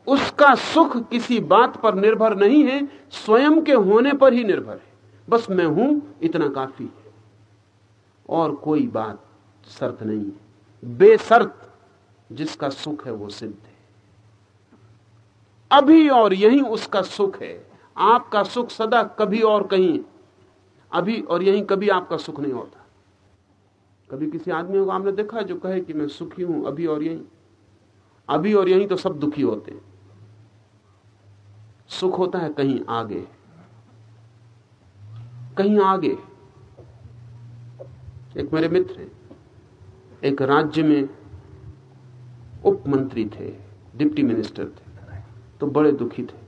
उसका सुख किसी बात पर निर्भर नहीं है, स्वयं के होने पर ही निर्भर है। बस मैं हूँ, इतना काफ़ी है। और कोई बात शर्त नहीं है। बेसर्त जिसका सुख है, वो सिद्ध है। अभी और यही उसका सुख है। आपका सुख सदा कभी और कहीं, अभी और यहीं कभी आपका सुख नहीं होता। कभी किसी आदमी को आपने देखा जो कहे कि मैं सुखी हूँ अभी और यहीं? अभी और यहीं तो सब दुखी होते सुख होता है कहीं आगे। कहीं आगे। एक मेरे मित्र एक राज्य में उप मंत्री थे, डिप्टी मिनिस्टर थे तो बड़े दुखी थे।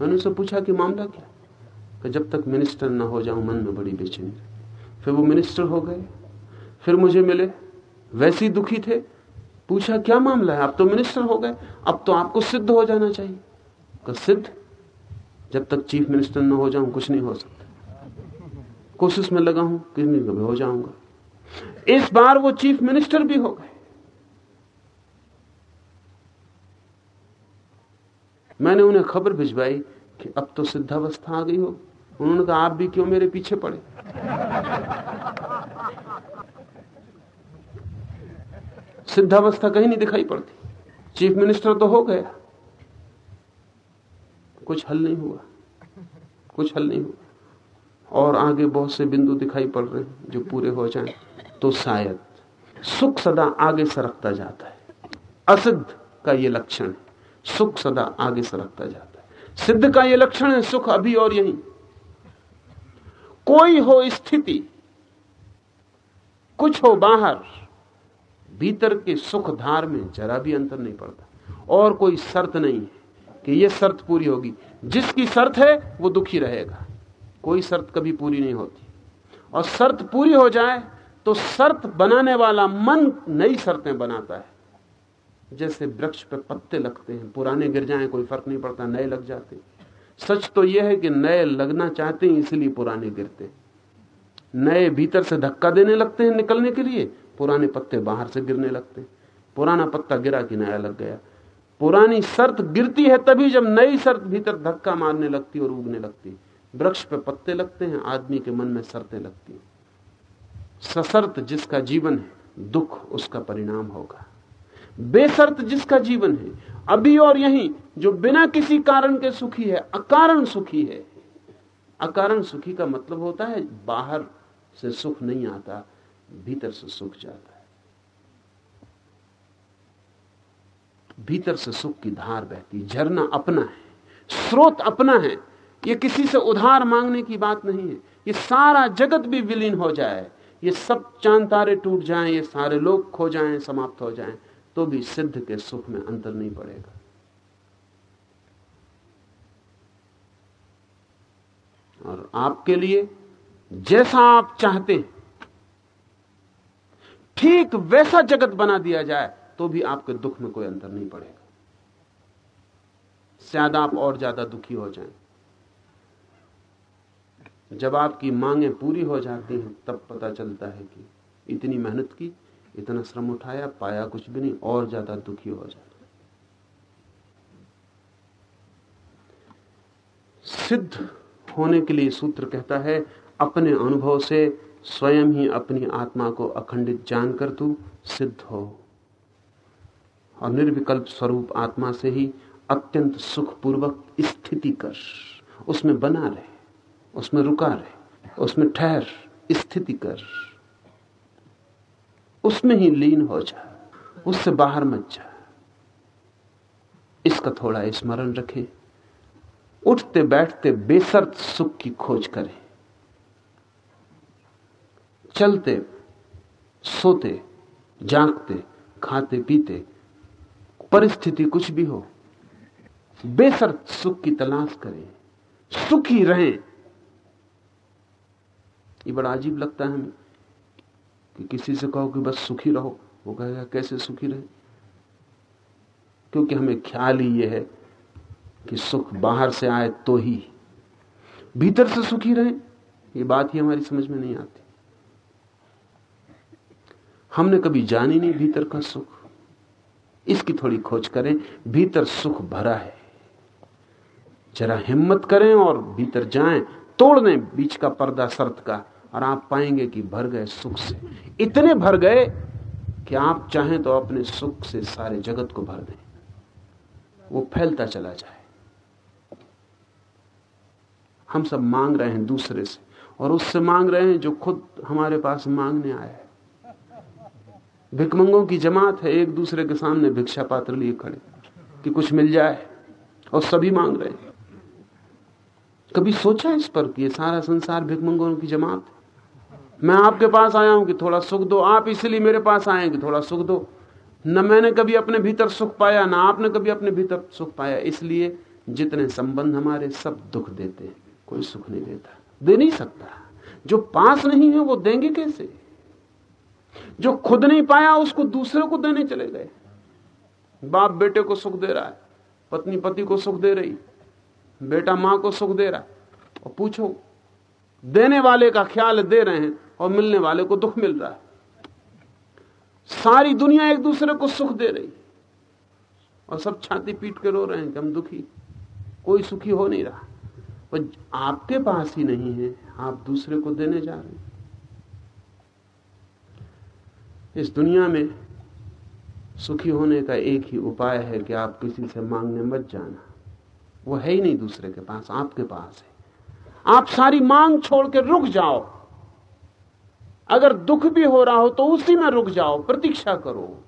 मैंने उनसे पूछा कि मामला क्या? कि जब तक मिनिस्टर ना हो जाऊँ, मन में बड़ी बेचैनी। फिर वो मिनिस्टर हो गए। फिर मुझे मिले। वैसे ही दुखी थे। पूछा, क्या मामला है? आप तो मिनिस्टर हो गए। अब तो आपको सिद्ध हो जाना चाहिए। का सिद्ध? जब तक चीफ मिनिस्टर ना हो जाऊँ, कुछ नहीं हो सकता। कोशिश में लगा हूँ कि नहीं हो जाऊँगा। इस बार वो चीफ मिनिस्टर भी हो गए। मैंने उन्हें खबर भिजवाई कि अब तो सिद्धावस्था आ गई हो। उन्होंने कहा, आप भी क्यों मेरे पीछे पड़े? सिद्धावस्था कहीं नहीं दिखाई पड़ती। चीफ मिनिस्टर तो हो गया। कुछ हल नहीं हुआ। कुछ हल नहीं हुआ। और आगे बहुत से बिंदु दिखाई पड़ रहे हैं जो पूरे हो जाएँ तो शायद सुख सदा आगे सरकता जाता है। असिद्ध का ये लक्षण है। सुख सदा आगे सरकता जाता है। सिद्ध का यह लक्षण है, सुख अभी और यहीं। कोई हो स्थिति, कुछ हो बाहर, भीतर के सुख धार में जरा भी अंतर नहीं पड़ता। और कोई शर्त नहीं है कि यह शर्त पूरी होगी। जिसकी शर्त है, वो दुखी रहेगा। कोई शर्त कभी पूरी नहीं होती। और शर्त पूरी हो जाए तो शर्त बनाने वाला मन नई शर्तें बनाता है। जैसे वृक्ष पे पत्ते लगते हैं, पुराने गिर जाएँ, कोई फ़र्क नहीं पड़ता, नए लग जाते सच तो यह है कि नए लगना चाहते हैं, इसलिए पुराने गिरते नए भीतर से धक्का देने लगते हैं निकलने के लिए, पुराने पत्ते बाहर से गिरने लगते पुराना पत्ता गिरा कि नया लग गया। पुरानी शर्त गिरती है तभी जब नई शर्त भीतर धक्का मारने लगती और उगने लगती वृक्ष पे पत्ते लगते हैं, आदमी के मन में शर्तें लगती सशर्त जिसका जीवन है, दुख उसका परिणाम होगा। बेसर्त जिसका जीवन है। अभी और यहीं, जो बिना किसी कारण के सुखी है, अकारण सुखी है। अकारण सुखी का मतलब होता है, बाहर से सुख नहीं आता, भीतर से सुख जाता है। भीतर से सुख की धार बहती झरना अपना है, स्रोत अपना है। ये किसी से उधार मांगने की बात नहीं है। ये सारा जगत भी विलीन हो जाए, ये सब चाँद तारे टूट जाएँ, ये सारे लोग खो जाएँ, समाप्त हो जाएँ। तो भी सिद्ध के सुख में अंतर नहीं पड़ेगा। और आपके लिए जैसा आप चाहते ठीक वैसा जगत बना दिया जाए तो भी आपके दुख में कोई अंतर नहीं पड़ेगा। शायद आप और ज़्यादा दुखी हो जाएँ। जब आपकी मांगे पूरी हो जाती हैं, तब पता चलता है कि इतनी मेहनत की इतना श्रम उठाया, पाया कुछ भी नहीं, और ज़्यादा दुखी हो जाता। सिद्ध होने के लिए सूत्र कहता है, अपने अनुभव से स्वयं ही अपनी आत्मा को अखंडित जानकर तू सिद्ध हो। और निर्विकल्प स्वरूप आत्मा से ही अत्यंत सुखपूर्वक स्थिति कर। उसमें बना रहे, उसमें रुका रहे, उसमें ठहर, स्थिति कर। उसमें ही लीन हो जा। उससे बाहर मत जा। इसका थोड़ा स्मरण रखें। उठते बैठते बेसर्त सुख की खोज करें। चलते, सोते, जागते, खाते, पीते, परिस्थिति कुछ भी हो, बेसर्त सुख की तलाश करें। सुखी रहें। ये बड़ा अजीब लगता है हमें। कि किसी से कहो कि बस सुखी रहो। वो कहेगा, कैसे सुखी रहे? क्योंकि हमें ख्याल ही ये है कि सुख बाहर से आए तो ही भीतर से सुखी रहे। ये बात ही हमारी समझ में नहीं आती। हमने कभी जानी नहीं भीतर का सुख। इसकी थोड़ी खोज करें। भीतर सुख भरा है। जरा हिम्मत करें और भीतर जाएँ। तोड़ दें बीच का पर्दा शर्त का। और आप पाएँगे कि भर गए सुख से। इतने भर गए कि आप चाहें तो अपने सुख से सारे जगत को भर दें। वो फैलता चला जाए। हम सब मांग रहे हैं दूसरे से, और उससे मांग रहे हैं जो खुद हमारे पास मांगने आया है। भिकमंगों की जमात है, एक दूसरे के सामने भिक्षा पात्र लिए खड़े, कि कुछ मिल जाए, और सभी मांग रहे हैं। कभी सोचा इस पर कि ये सारा संसार भिकमंगों की जमात मैं आपके पास आया हूँ कि थोड़ा सुख दो। आप इसलिए मेरे पास आए कि थोड़ा सुख दो। न मैंने कभी अपने भीतर सुख पाया, ना आपने कभी अपने भीतर सुख पाया। इसलिए जितने संबंध हमारे सब दुख देते हैं। कोई सुख नहीं देता। दे नहीं सकता। जो पास नहीं है, वो देंगे कैसे? जो खुद नहीं पाया, उसको दूसरे को देने चले गए। बाप बेटे को सुख दे रहा है, पत्नी पति को सुख दे रही, बेटा माँ को सुख दे रहा। और पूछो, देने वाले का ख्याल दे रहे हैं और मिलने वाले को दुख मिल रहा है। सारी दुनिया एक दूसरे को सुख दे रही। और सब छाती पीट के रो रहे हैं कि हम दुखी। कोई सुखी हो नहीं रहा। पर आपके पास ही नहीं है, आप दूसरे को देने जा रहे हैं। इस दुनिया में सुखी होने का एक ही उपाय है कि आप किसी से मांगने मत जाना। वो है ही नहीं दूसरे के पास, आपके पास है। आप सारी मांग छोड़ के रुक जाओ। अगर दुख भी हो रहा हो तो उसी में रुक जाओ, प्रतीक्षा करो।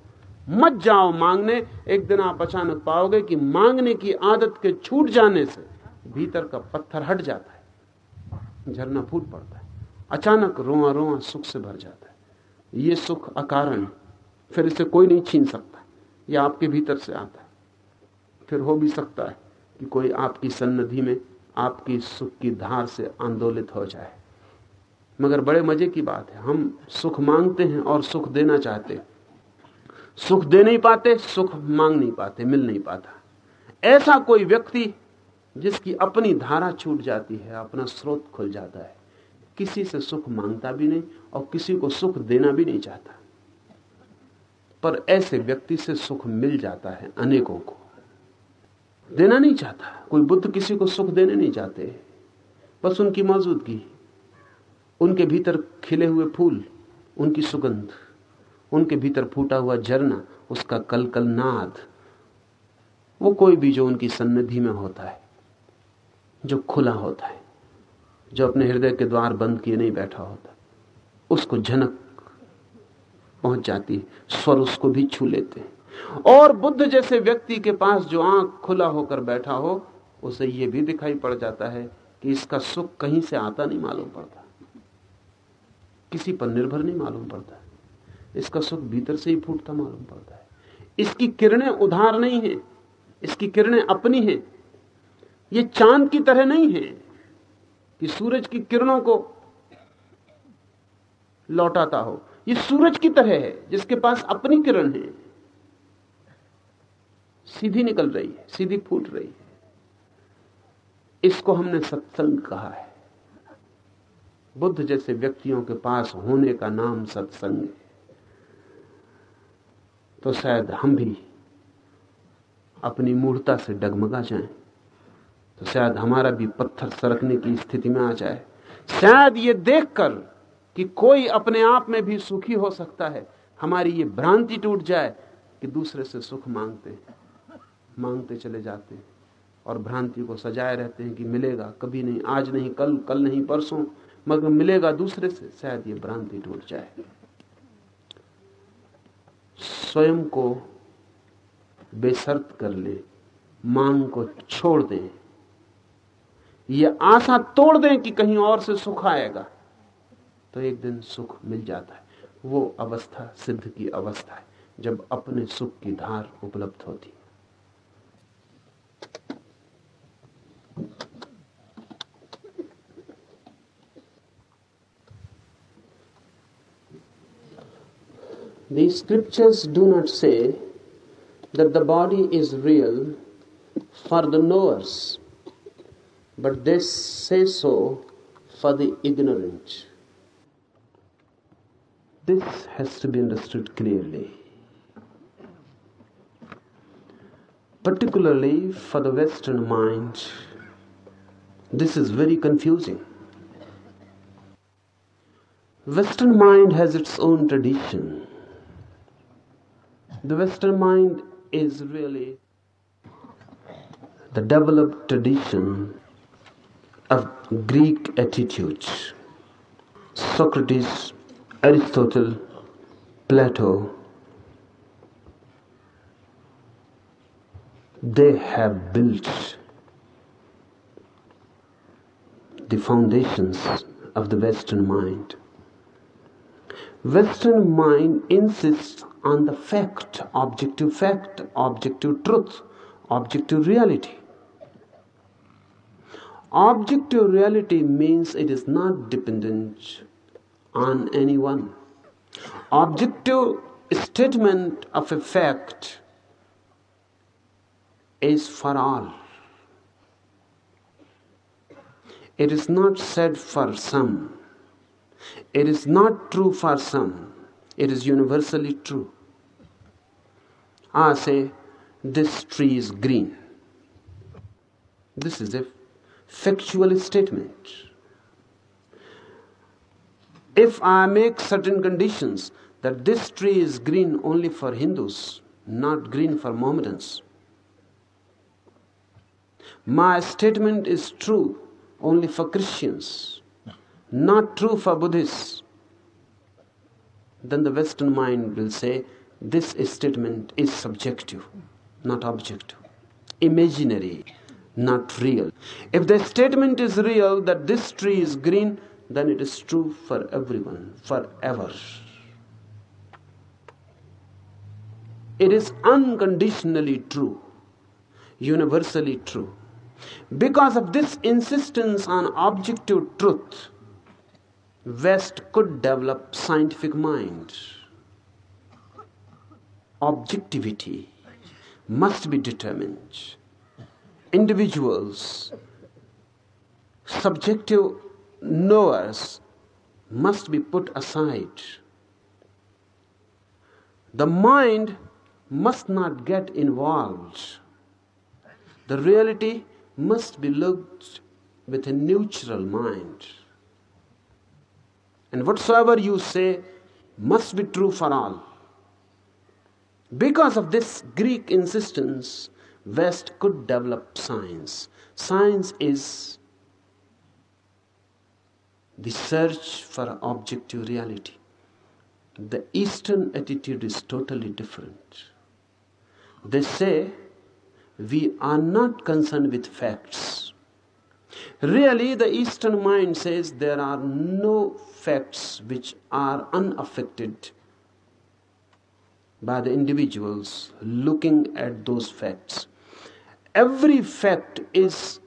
मत जाओ मांगने, एक दिन आप अचानक पाओगे कि मांगने की आदत के छूट जाने से भीतर का पत्थर हट जाता है। झरना फूट पड़ता है। अचानक रोआ रोआ सुख से भर जाता है। ये सुख अकारण फिर इसे कोई नहीं छीन सकता। ये आपके भीतर से आता है। फिर हो भी सकता है कि कोई आपकी सन्निधि में आपकी सुख की धार से आंदोलित हो जाए। मगर बड़े मज़े की बात है। हम सुख मांगते हैं और सुख देना चाहते। सुख दे नहीं पाते, सुख मांग नहीं पाते, मिल नहीं पाता। ऐसा कोई व्यक्ति जिसकी अपनी धारा छूट जाती है, अपना स्रोत खुल जाता है, किसी से सुख माँगता भी नहीं और किसी को सुख देना भी नहीं चाहता। पर ऐसे व्यक्ति से सुख मिल जाता है अनेकों को। देना नहीं चाहता। कोई बुद्ध किसी को सुख देने नहीं चाहते। बस उनकी मौजूदगी। उनके भीतर खिले हुए फूल, उनकी सुगंध, उनके भीतर फूटा हुआ झरना, उसका कल कल नाद, वो कोई भी जो उनकी सन्निधि में होता है, जो खुला होता है, जो अपने हृदय के द्वार बंद किए नहीं बैठा होता, उसको झनक पहुँच जाती है, स्वर उसको भी छू लेते हैं। और बुद्ध जैसे व्यक्ति के पास जो आँख खुला होकर बैठा हो, उसे यह भी दिखाई पड़ जाता है कि इसका सुख कहीं से आता नहीं मालूम पड़ता। किसी पर निर्भर नहीं मालूम पड़ता इसका सुख भीतर से ही फूटता मालूम पड़ता है। इसकी किरणें उधार नहीं है, इसकी किरणें अपनी हैं। ये चाँद की तरह नहीं है कि सूरज की किरणों को लौटाता हो। ये सूरज की तरह है, जिसके पास अपनी किरण है। सीधी निकल रही है, सीधी फूट रही है। इसको हमने सत्संग कहा है। बुद्ध जैसे व्यक्तियों के पास होने का नाम सत्संग है। तो शायद हम भी अपनी मूर्ता से डगमगा जाएँ तो शायद हमारा भी पत्थर सरकने की स्थिति में आ जाए। शायद ये देखकर कि कोई अपने आप में भी सुखी हो सकता है, हमारी ये भ्रांति टूट जाए कि दूसरे से सुख मांगते मांगते चले जाते हैं और भ्रांति को सजाए रहते हैं कि मिलेगा, कभी नहीं, आज नहीं, कल कल नहीं, परसों मगर मिलेगा दूसरे से, शायद ये भ्रांति टूट जाए। स्वयं को बेसर्त कर ले, मांग को छोड़ दें। ये आशा तोड़ दें कि कहीं और से सुख आएगा। तो एक दिन सुख मिल जाता है। वो अवस्था सिद्ध की अवस्था है, जब अपने सुख की धार उपलब्ध होती। The scriptures do not say that the body is real for the knowers, but they say so for the ignorant. This has to be understood clearly. Particularly for the Western mind, this is very confusing. Western mind has its own tradition. The Western mind is really the developed tradition of Greek attitudes. Socrates, Aristotle, Plato, they have built the foundations of the Western mind. Western mind insists on the fact, objective fact, objective truth, objective reality. Objective reality means it is not dependent on anyone. Objective statement of a fact is for all. It is not said for some. It is not true for some. It is universally true. I say, this tree is green. This is a factual statement. If I make certain conditions that this tree is green only for Hindus, not green for Mohammedans, my statement is true only for Christians, not true for Buddhists, then the Western mind will say this statement is subjective, not objective, imaginary not real. If the statement is real that this tree is green, then it is true for everyone, forever. It is unconditionally true, universally true. Because of this insistence on objective truth, West could develop scientific mind. Objectivity must be determined individuals, subjective knowers must be put aside. The mind must not get involved. The reality must be looked with a neutral mind. And whatsoever you say must be true for all. Because of this Greek insistence, West could develop science. Science is the search for objective reality. The Eastern attitude is totally different. They say we are not concerned with facts. Really, the Eastern mind says there are no facts which are unaffected by the individuals looking at those facts every fact is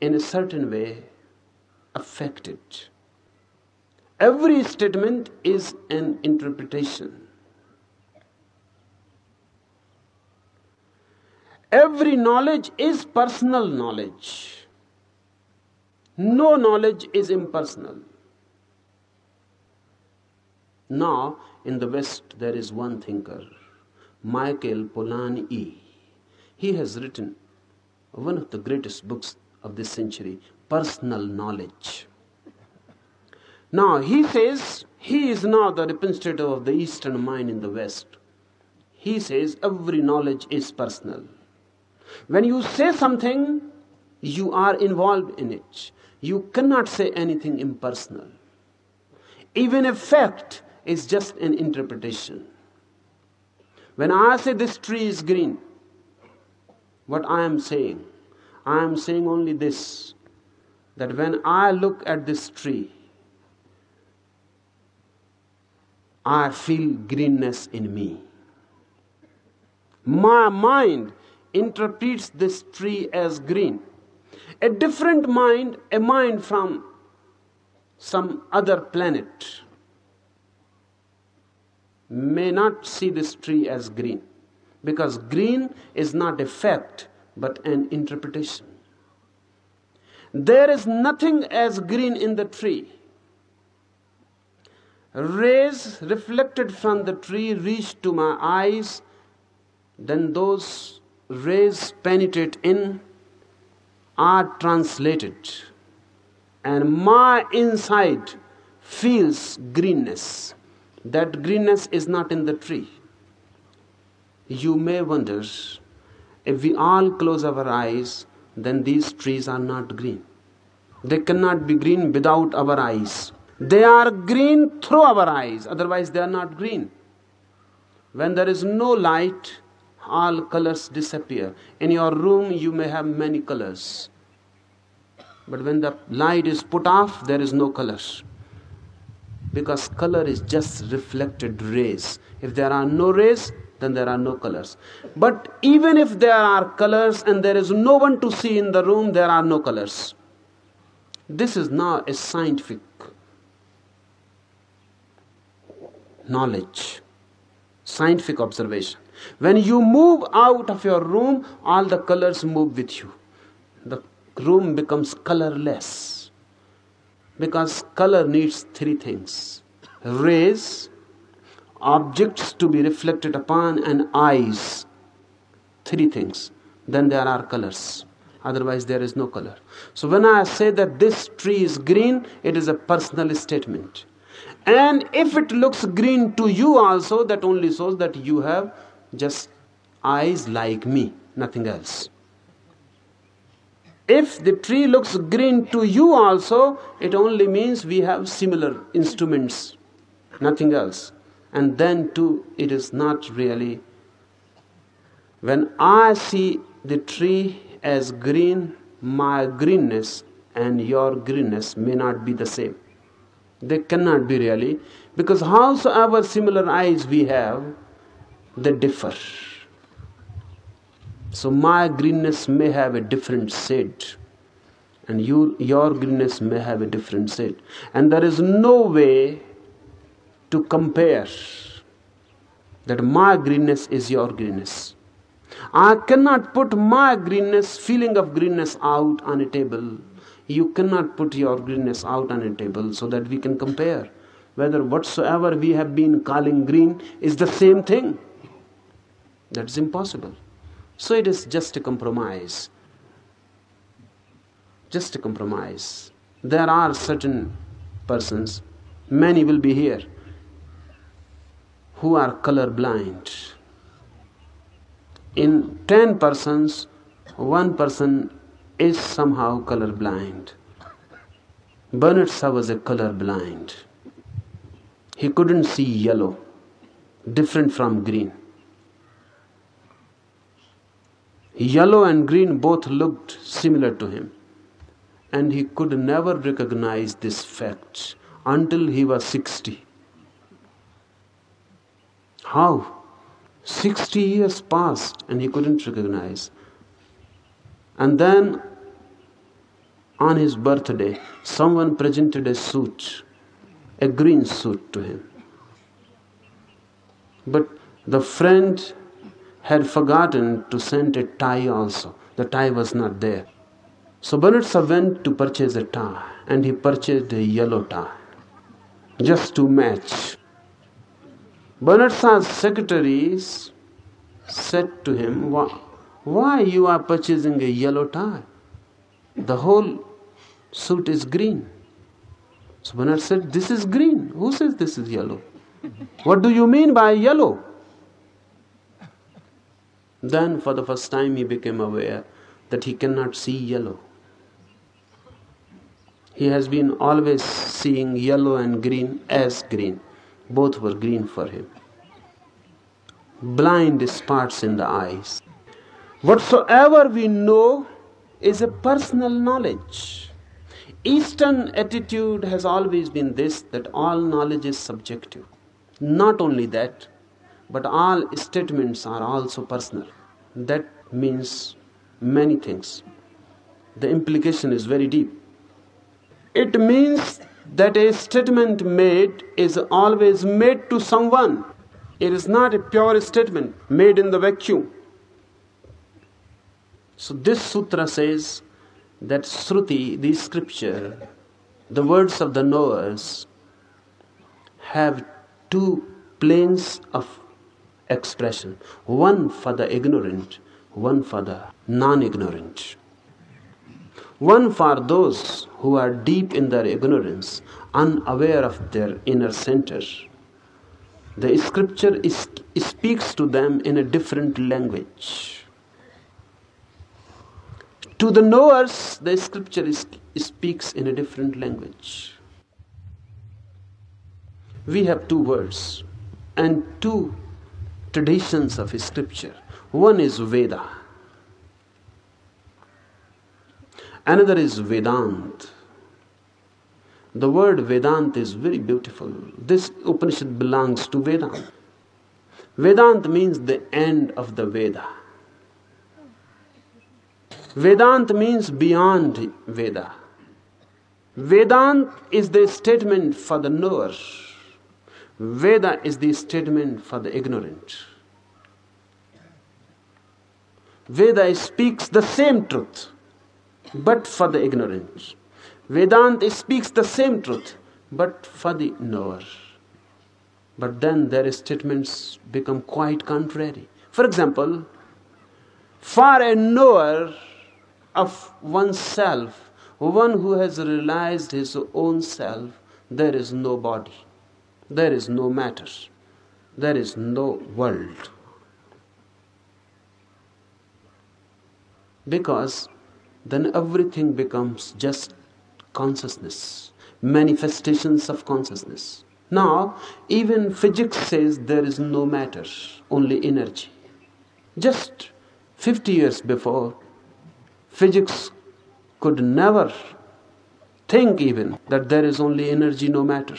in a certain way affected. Every statement is an interpretation. Every knowledge is personal knowledge. No knowledge is impersonal. Now, in the West, there is one thinker, Michael Polanyi. He has written one of the greatest books of this century, Personal Knowledge. Now, he says he is now the representative of the Eastern mind in the West. He says every knowledge is personal. When you say something, you are involved in it. You cannot say anything impersonal. Even a fact is just an interpretation. When I say this tree is green, what I am saying. I am saying only this that when I look at this tree, I feel greenness in me. My mind interprets this tree as green. A different mind, a mind from some other planet, may not see this tree as green because green is not a fact but an interpretation. There is nothing as green in the tree. Rays reflected from the tree reach to my eyes, then those rays penetrate in, are translated, and my inside feels greenness. That greenness is not in the tree. You may wonder if we all close our eyes, then these trees are not green. They cannot be green without our eyes. They are green through our eyes, otherwise, they are not green. When there is no light, all colors disappear. In your room, you may have many colors. But when the light is put off, there is no colors. Because color is just reflected rays. If there are no rays, then there are no colors. But even if there are colors and there is no one to see in the room, there are no colors. This is now a scientific knowledge, scientific observation. When you move out of your room, all the colors move with you. The room becomes colorless because color needs three things rays, objects to be reflected upon, and eyes. Three things. Then there are colors. Otherwise, there is no color. So, when I say that this tree is green, it is a personal statement. And if it looks green to you also, that only shows that you have just eyes like me, nothing else. If the tree looks green to you also, it only means we have similar instruments, nothing else. And then, too, it is not really. When I see the tree as green, my greenness and your greenness may not be the same. They cannot be really, because howsoever similar eyes we have, they differ. So my greenness may have a different shade, and you, your greenness may have a different shade. And there is no way to compare that my greenness is your greenness. I cannot put my greenness, feeling of greenness out on a table you cannot put your greenness out on a table so that we can compare whether whatsoever we have been calling green is the same thing. That's impossible. So it is just a compromise. Just a compromise. There are certain persons, many will be here, who are color blind. In 10 persons, one person is somehow colorblind. Bernard Shaw was a color blind. He couldn't see yellow, different from green. Yellow and green both looked similar to him, and he could never recognize this fact until he was 60. How? 60 years passed and he couldn't recognize. And then on his birthday, someone presented a suit, a green suit to him. But the friend had forgotten to send a tie also. The tie was not there. So Bernard went to purchase a tie and he purchased a yellow tie just to match. Bernard secretaries said to him, why you are purchasing a yellow tie? The whole suit is green. So Bernard said, This is green. Who says this is yellow? What do you mean by yellow? Then, for the first time, he became aware that he cannot see yellow. He has been always seeing yellow and green as green. Both were green for him. Blind spots in the eyes. Whatsoever we know is a personal knowledge. Eastern attitude has always been this that all knowledge is subjective. Not only that, but all statements are also personal. That means many things. The implication is very deep. It means that a statement made is always made to someone. It is not a pure statement made in the vacuum. So, this sutra says that Sruti, the scripture, the words of the knowers, have two planes of expression one for the ignorant, one for the non ignorant. One for those who are deep in their ignorance, unaware of their inner center. The scripture is, speaks to them in a different language. To the knowers, the scripture is, speaks in a different language. We have two words and two traditions of his scripture. One is Veda, another is Vedant. The word Vedant is very beautiful. This Upanishad belongs to Vedant. Vedant means the end of the Veda. Vedant means beyond Veda. Vedant is the statement for the knower. Veda is the statement for the ignorant. Veda speaks the same truth, but for the ignorant. Vedanta speaks the same truth, but for the knower. But then their statements become quite contrary. For example, for a knower of oneself, one who has realized his own self, there is no body, there is no matter, there is no world. Because then everything becomes just consciousness, manifestations of consciousness. Now, even physics says there is no matter, only energy. Just 50 years before, physics could never think even that there is only energy, no matter.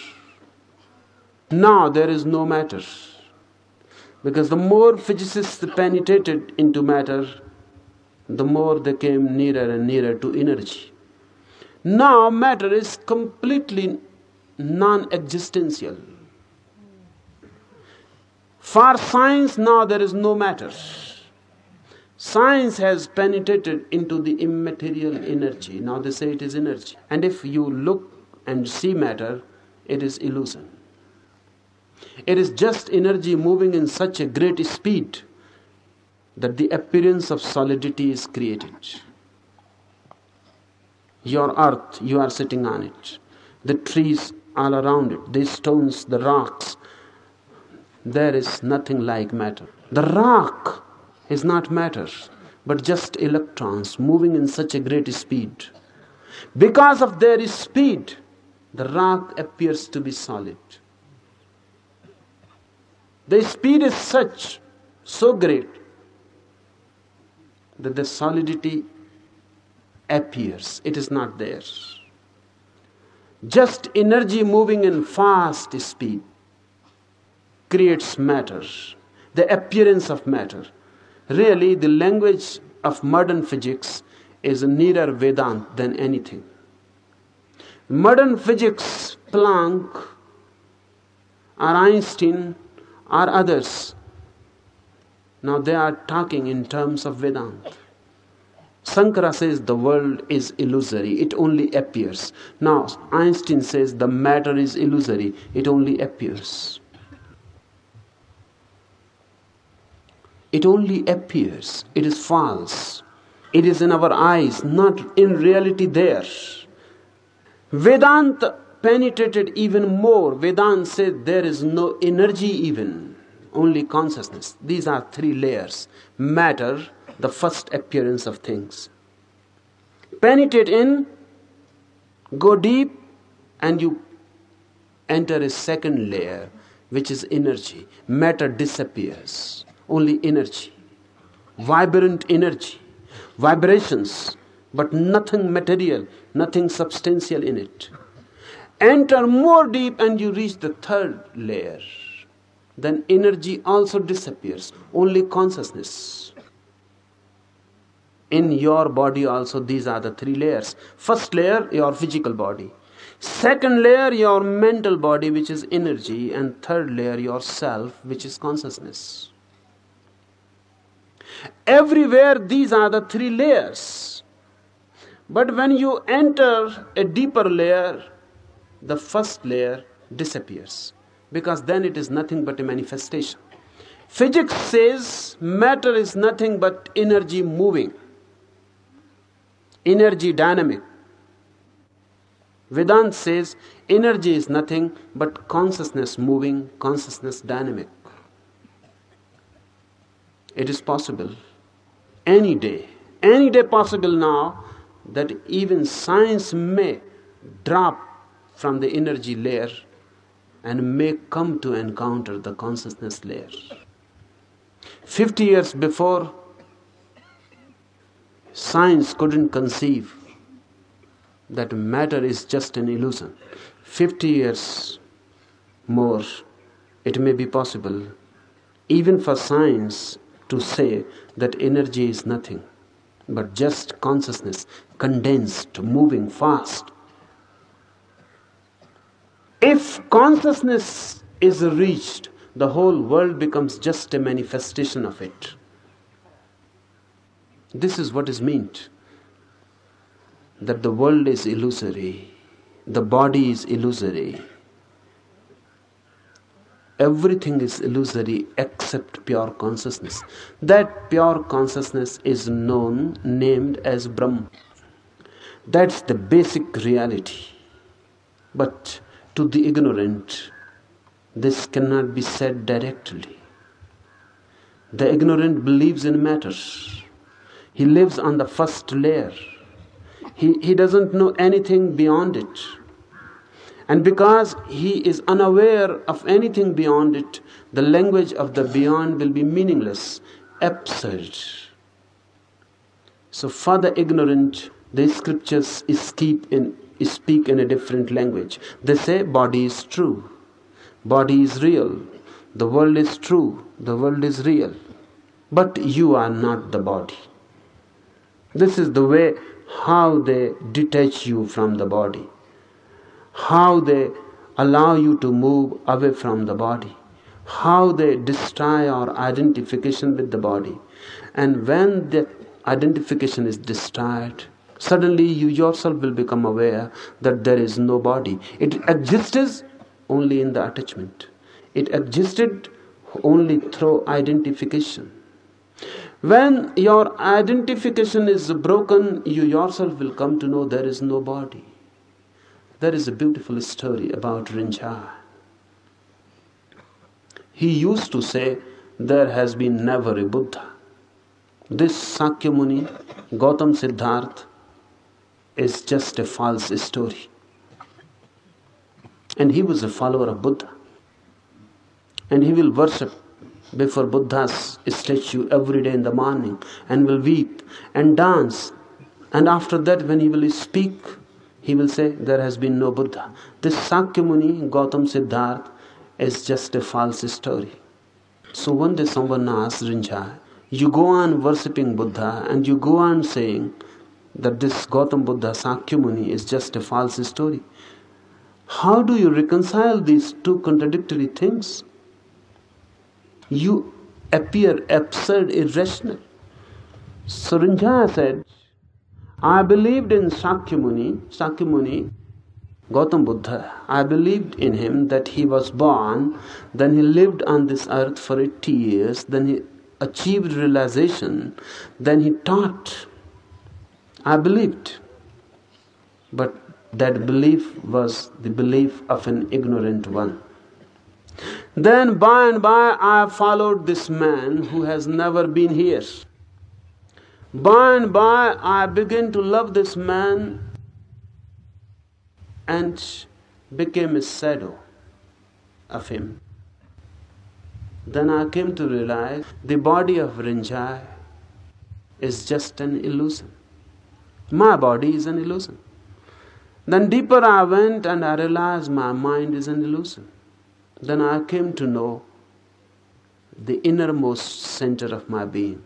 Now there is no matter. Because the more physicists penetrated into matter, the more they came nearer and nearer to energy. Now, matter is completely non existential. For science, now there is no matter. Science has penetrated into the immaterial energy. Now they say it is energy. And if you look and see matter, it is illusion. It is just energy moving in such a great speed that the appearance of solidity is created your earth, you are sitting on it. The trees all around it, the stones, the rocks. There is nothing like matter. The rock is not matter, but just electrons moving in such a great speed. Because of their speed, the rock appears to be solid. The speed is such, so great, that the solidity appears, it is not there. Just energy moving in fast speed creates matter, the appearance of matter. Really, the language of modern physics is nearer Vedant than anything. Modern physics, Planck, Einstein, or others, now they are talking in terms of Vedanta. Sankara says the world is illusory, it only appears. Now, Einstein says the matter is illusory, it only appears. It only appears, it is false. It is in our eyes, not in reality there. Vedanta penetrated even more. Vedanta said there is no energy even, only consciousness. These are three layers matter, the first appearance of things. Penetrate in, go deep, and you enter a second layer, which is energy. Matter disappears, only energy. Vibrant energy, vibrations, but nothing material, nothing substantial in it. Enter more deep, and you reach the third layer. Then energy also disappears, only consciousness in your body also these are the three layers first layer your physical body Second layer, your mental body, which is energy, and third layer, your self, which is consciousness. Everywhere, these are the three layers. But when you enter a deeper layer, the first layer disappears because then it is nothing but a manifestation. Physics says matter is nothing but energy moving, energy dynamic. Vedanta says energy is nothing but consciousness moving, consciousness dynamic. It is possible any day, any day possible now that even science may drop from the energy layer and may come to encounter the consciousness layer. 50 years before, science couldn't conceive that matter is just an illusion. 50 years more, it may be possible, even for science, to say that energy is nothing but just consciousness, condensed, moving fast. If consciousness is reached, the whole world becomes just a manifestation of it. This is what is meant that the world is illusory, the body is illusory. Everything is illusory except pure consciousness. That pure consciousness is known, named as Brahman. That's the basic reality. But to the ignorant, this cannot be said directly. The ignorant believes in matters. He lives on the first layer he, he doesn't know anything beyond it. And because he is unaware of anything beyond it, the language of the beyond will be meaningless, absurd. So, for the ignorant, the scriptures speak in, speak in a different language. They say, body is true, body is real, the world is true, the world is real. But you are not the body. This is the way how they detach you from the body, how they allow you to move away from the body, how they destroy our identification with the body. And when the identification is destroyed, suddenly you yourself will become aware that there is no body. It exists only in the attachment, it existed only through identification. When your identification is broken, you yourself will come to know there is no body. There is a beautiful story about Rinzai. He used to say, There has been never a Buddha. This Sakyamuni, Gautam Siddharth, is just a false story. And he was a follower of Buddha. And he will worship before Buddha's statue every day in the morning and will weep and dance. And after that, when he will speak, he will say, There has been no Buddha. This Sakyamuni, Gautam Siddharth, is just a false story. So one day someone asked Rinzai, You go on worshipping Buddha and you go on saying that this Gautam Buddha, Sakyamuni, is just a false story. How do you reconcile these two contradictory things? you appear absurd, irrational. So Rinzai said, I believed in Sakyamuni, Sakyamuni, Gautam Buddha. I believed in him that he was born, then he lived on this earth for 80 years, then he achieved realization, then he taught. I believed. But that belief was the belief of an ignorant one. Then by and by I followed this man who has never been here. By and by I began to love this man and became a shadow of him. Then I came to realize the body of Rinzai is just an illusion. My body is an illusion. Then deeper I went and I realized my mind is an illusion then I came to know the innermost center of my being.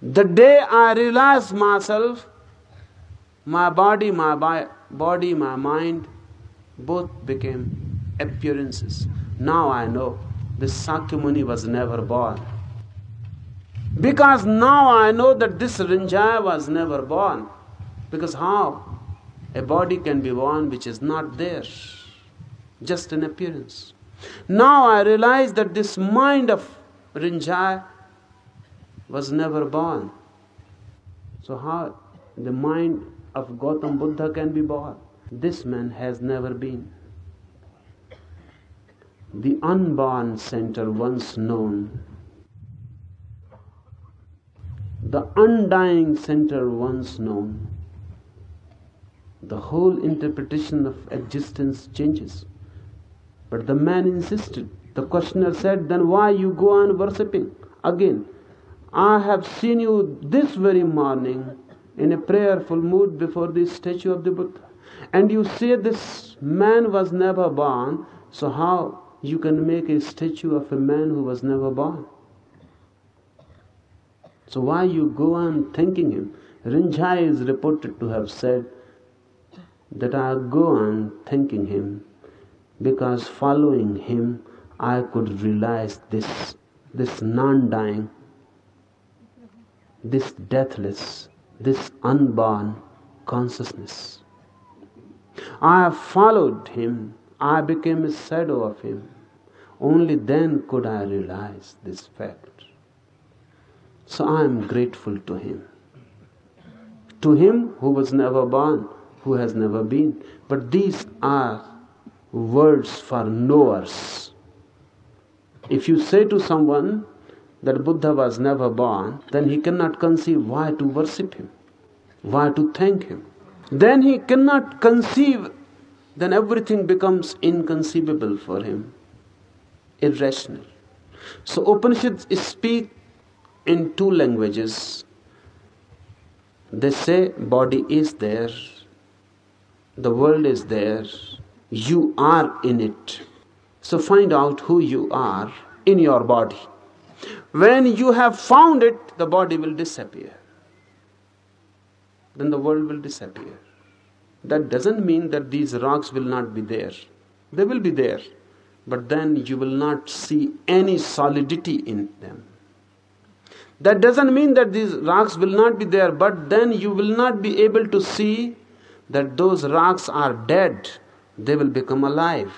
The day I realized myself, My body, my bi- body, my mind both became appearances. Now I know this Sakyamuni was never born. Because now I know that this Rinjaya was never born. Because how? A body can be born which is not there, just an appearance. Now I realize that this mind of Rinjaya was never born. So, how the mind of Gautam Buddha can be born? This man has never been. The unborn center once known, the undying center once known, the whole interpretation of existence changes. But the man insisted. The questioner said, Then why you go on worshipping? Again, I have seen you this very morning in a prayerful mood before the statue of the Buddha. And you say this man was never born, so how you can make a statue of a man who was never born? So why you go on thanking him? Rinjai is reported to have said that I go on thanking him because following him I could realize this this non-dying, this deathless, this unborn consciousness. I followed him, I became a shadow of him. Only then could I realize this fact. So I am grateful to him. To him who was never born, who has never been. But these are words for knowers. If you say to someone that Buddha was never born, then he cannot conceive why to worship him, why to thank him. Then he cannot conceive, then everything becomes inconceivable for him, irrational. So Upanishads speak in two languages. They say body is there, the world is there, you are in it. So find out who you are in your body. When you have found it, the body will disappear. Then the world will disappear. That doesn't mean that these rocks will not be there. They will be there. But then you will not see any solidity in them. That doesn't mean that these rocks will not be there, but then you will not be able to see that those rocks are dead they will become alive.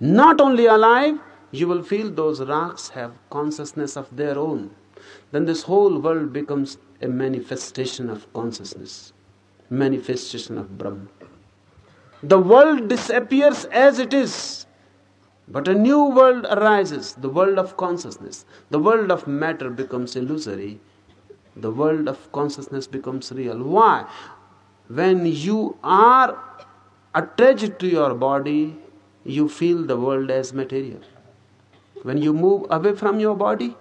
Not only alive, you will feel those rocks have consciousness of their own. Then this whole world becomes a manifestation of consciousness, manifestation of Brahman. The world disappears as it is, but a new world arises, the world of consciousness. The world of matter becomes illusory, the world of consciousness becomes real. Why? When you are attached to your body, you feel the world as material. When you move away from your body,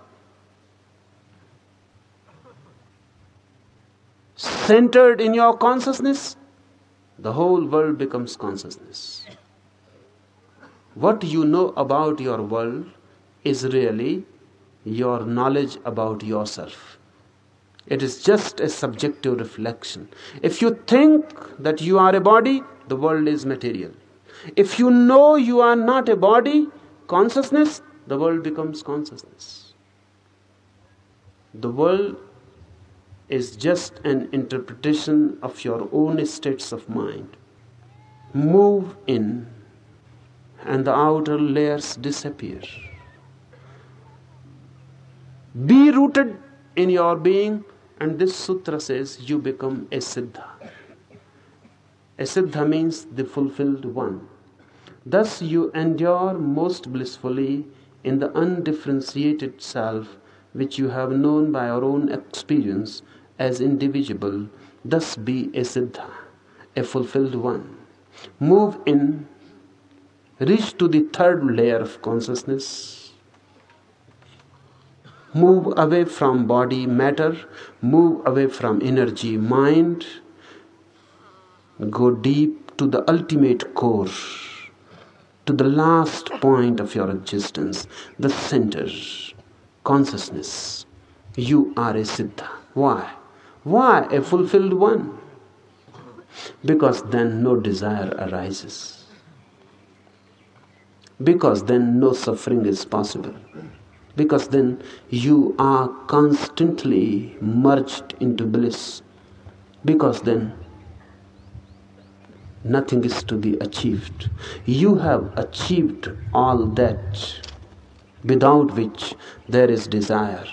centered in your consciousness, the whole world becomes consciousness. What you know about your world is really your knowledge about yourself. It is just a subjective reflection. If you think that you are a body, the world is material. If you know you are not a body, consciousness, the world becomes consciousness. The world is just an interpretation of your own states of mind. Move in, and the outer layers disappear. Be rooted in your being, and this sutra says you become a siddha. A siddha means the fulfilled one. Thus you endure most blissfully in the undifferentiated self which you have known by your own experience as indivisible. Thus be a siddha, a fulfilled one. Move in, reach to the third layer of consciousness. Move away from body, matter, move away from energy, mind Go deep to the ultimate core, to the last point of your existence, the center, consciousness. You are a Siddha. Why? Why a fulfilled one? because then no desire arises. Because then no suffering is possible. Because then you are constantly merged into bliss. Because then nothing is to be achieved. You have achieved all that without which there is desire.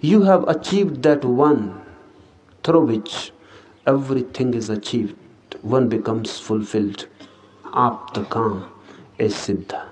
You have achieved that one through which everything is achieved. One becomes fulfilled. Apta Kam es Siddha.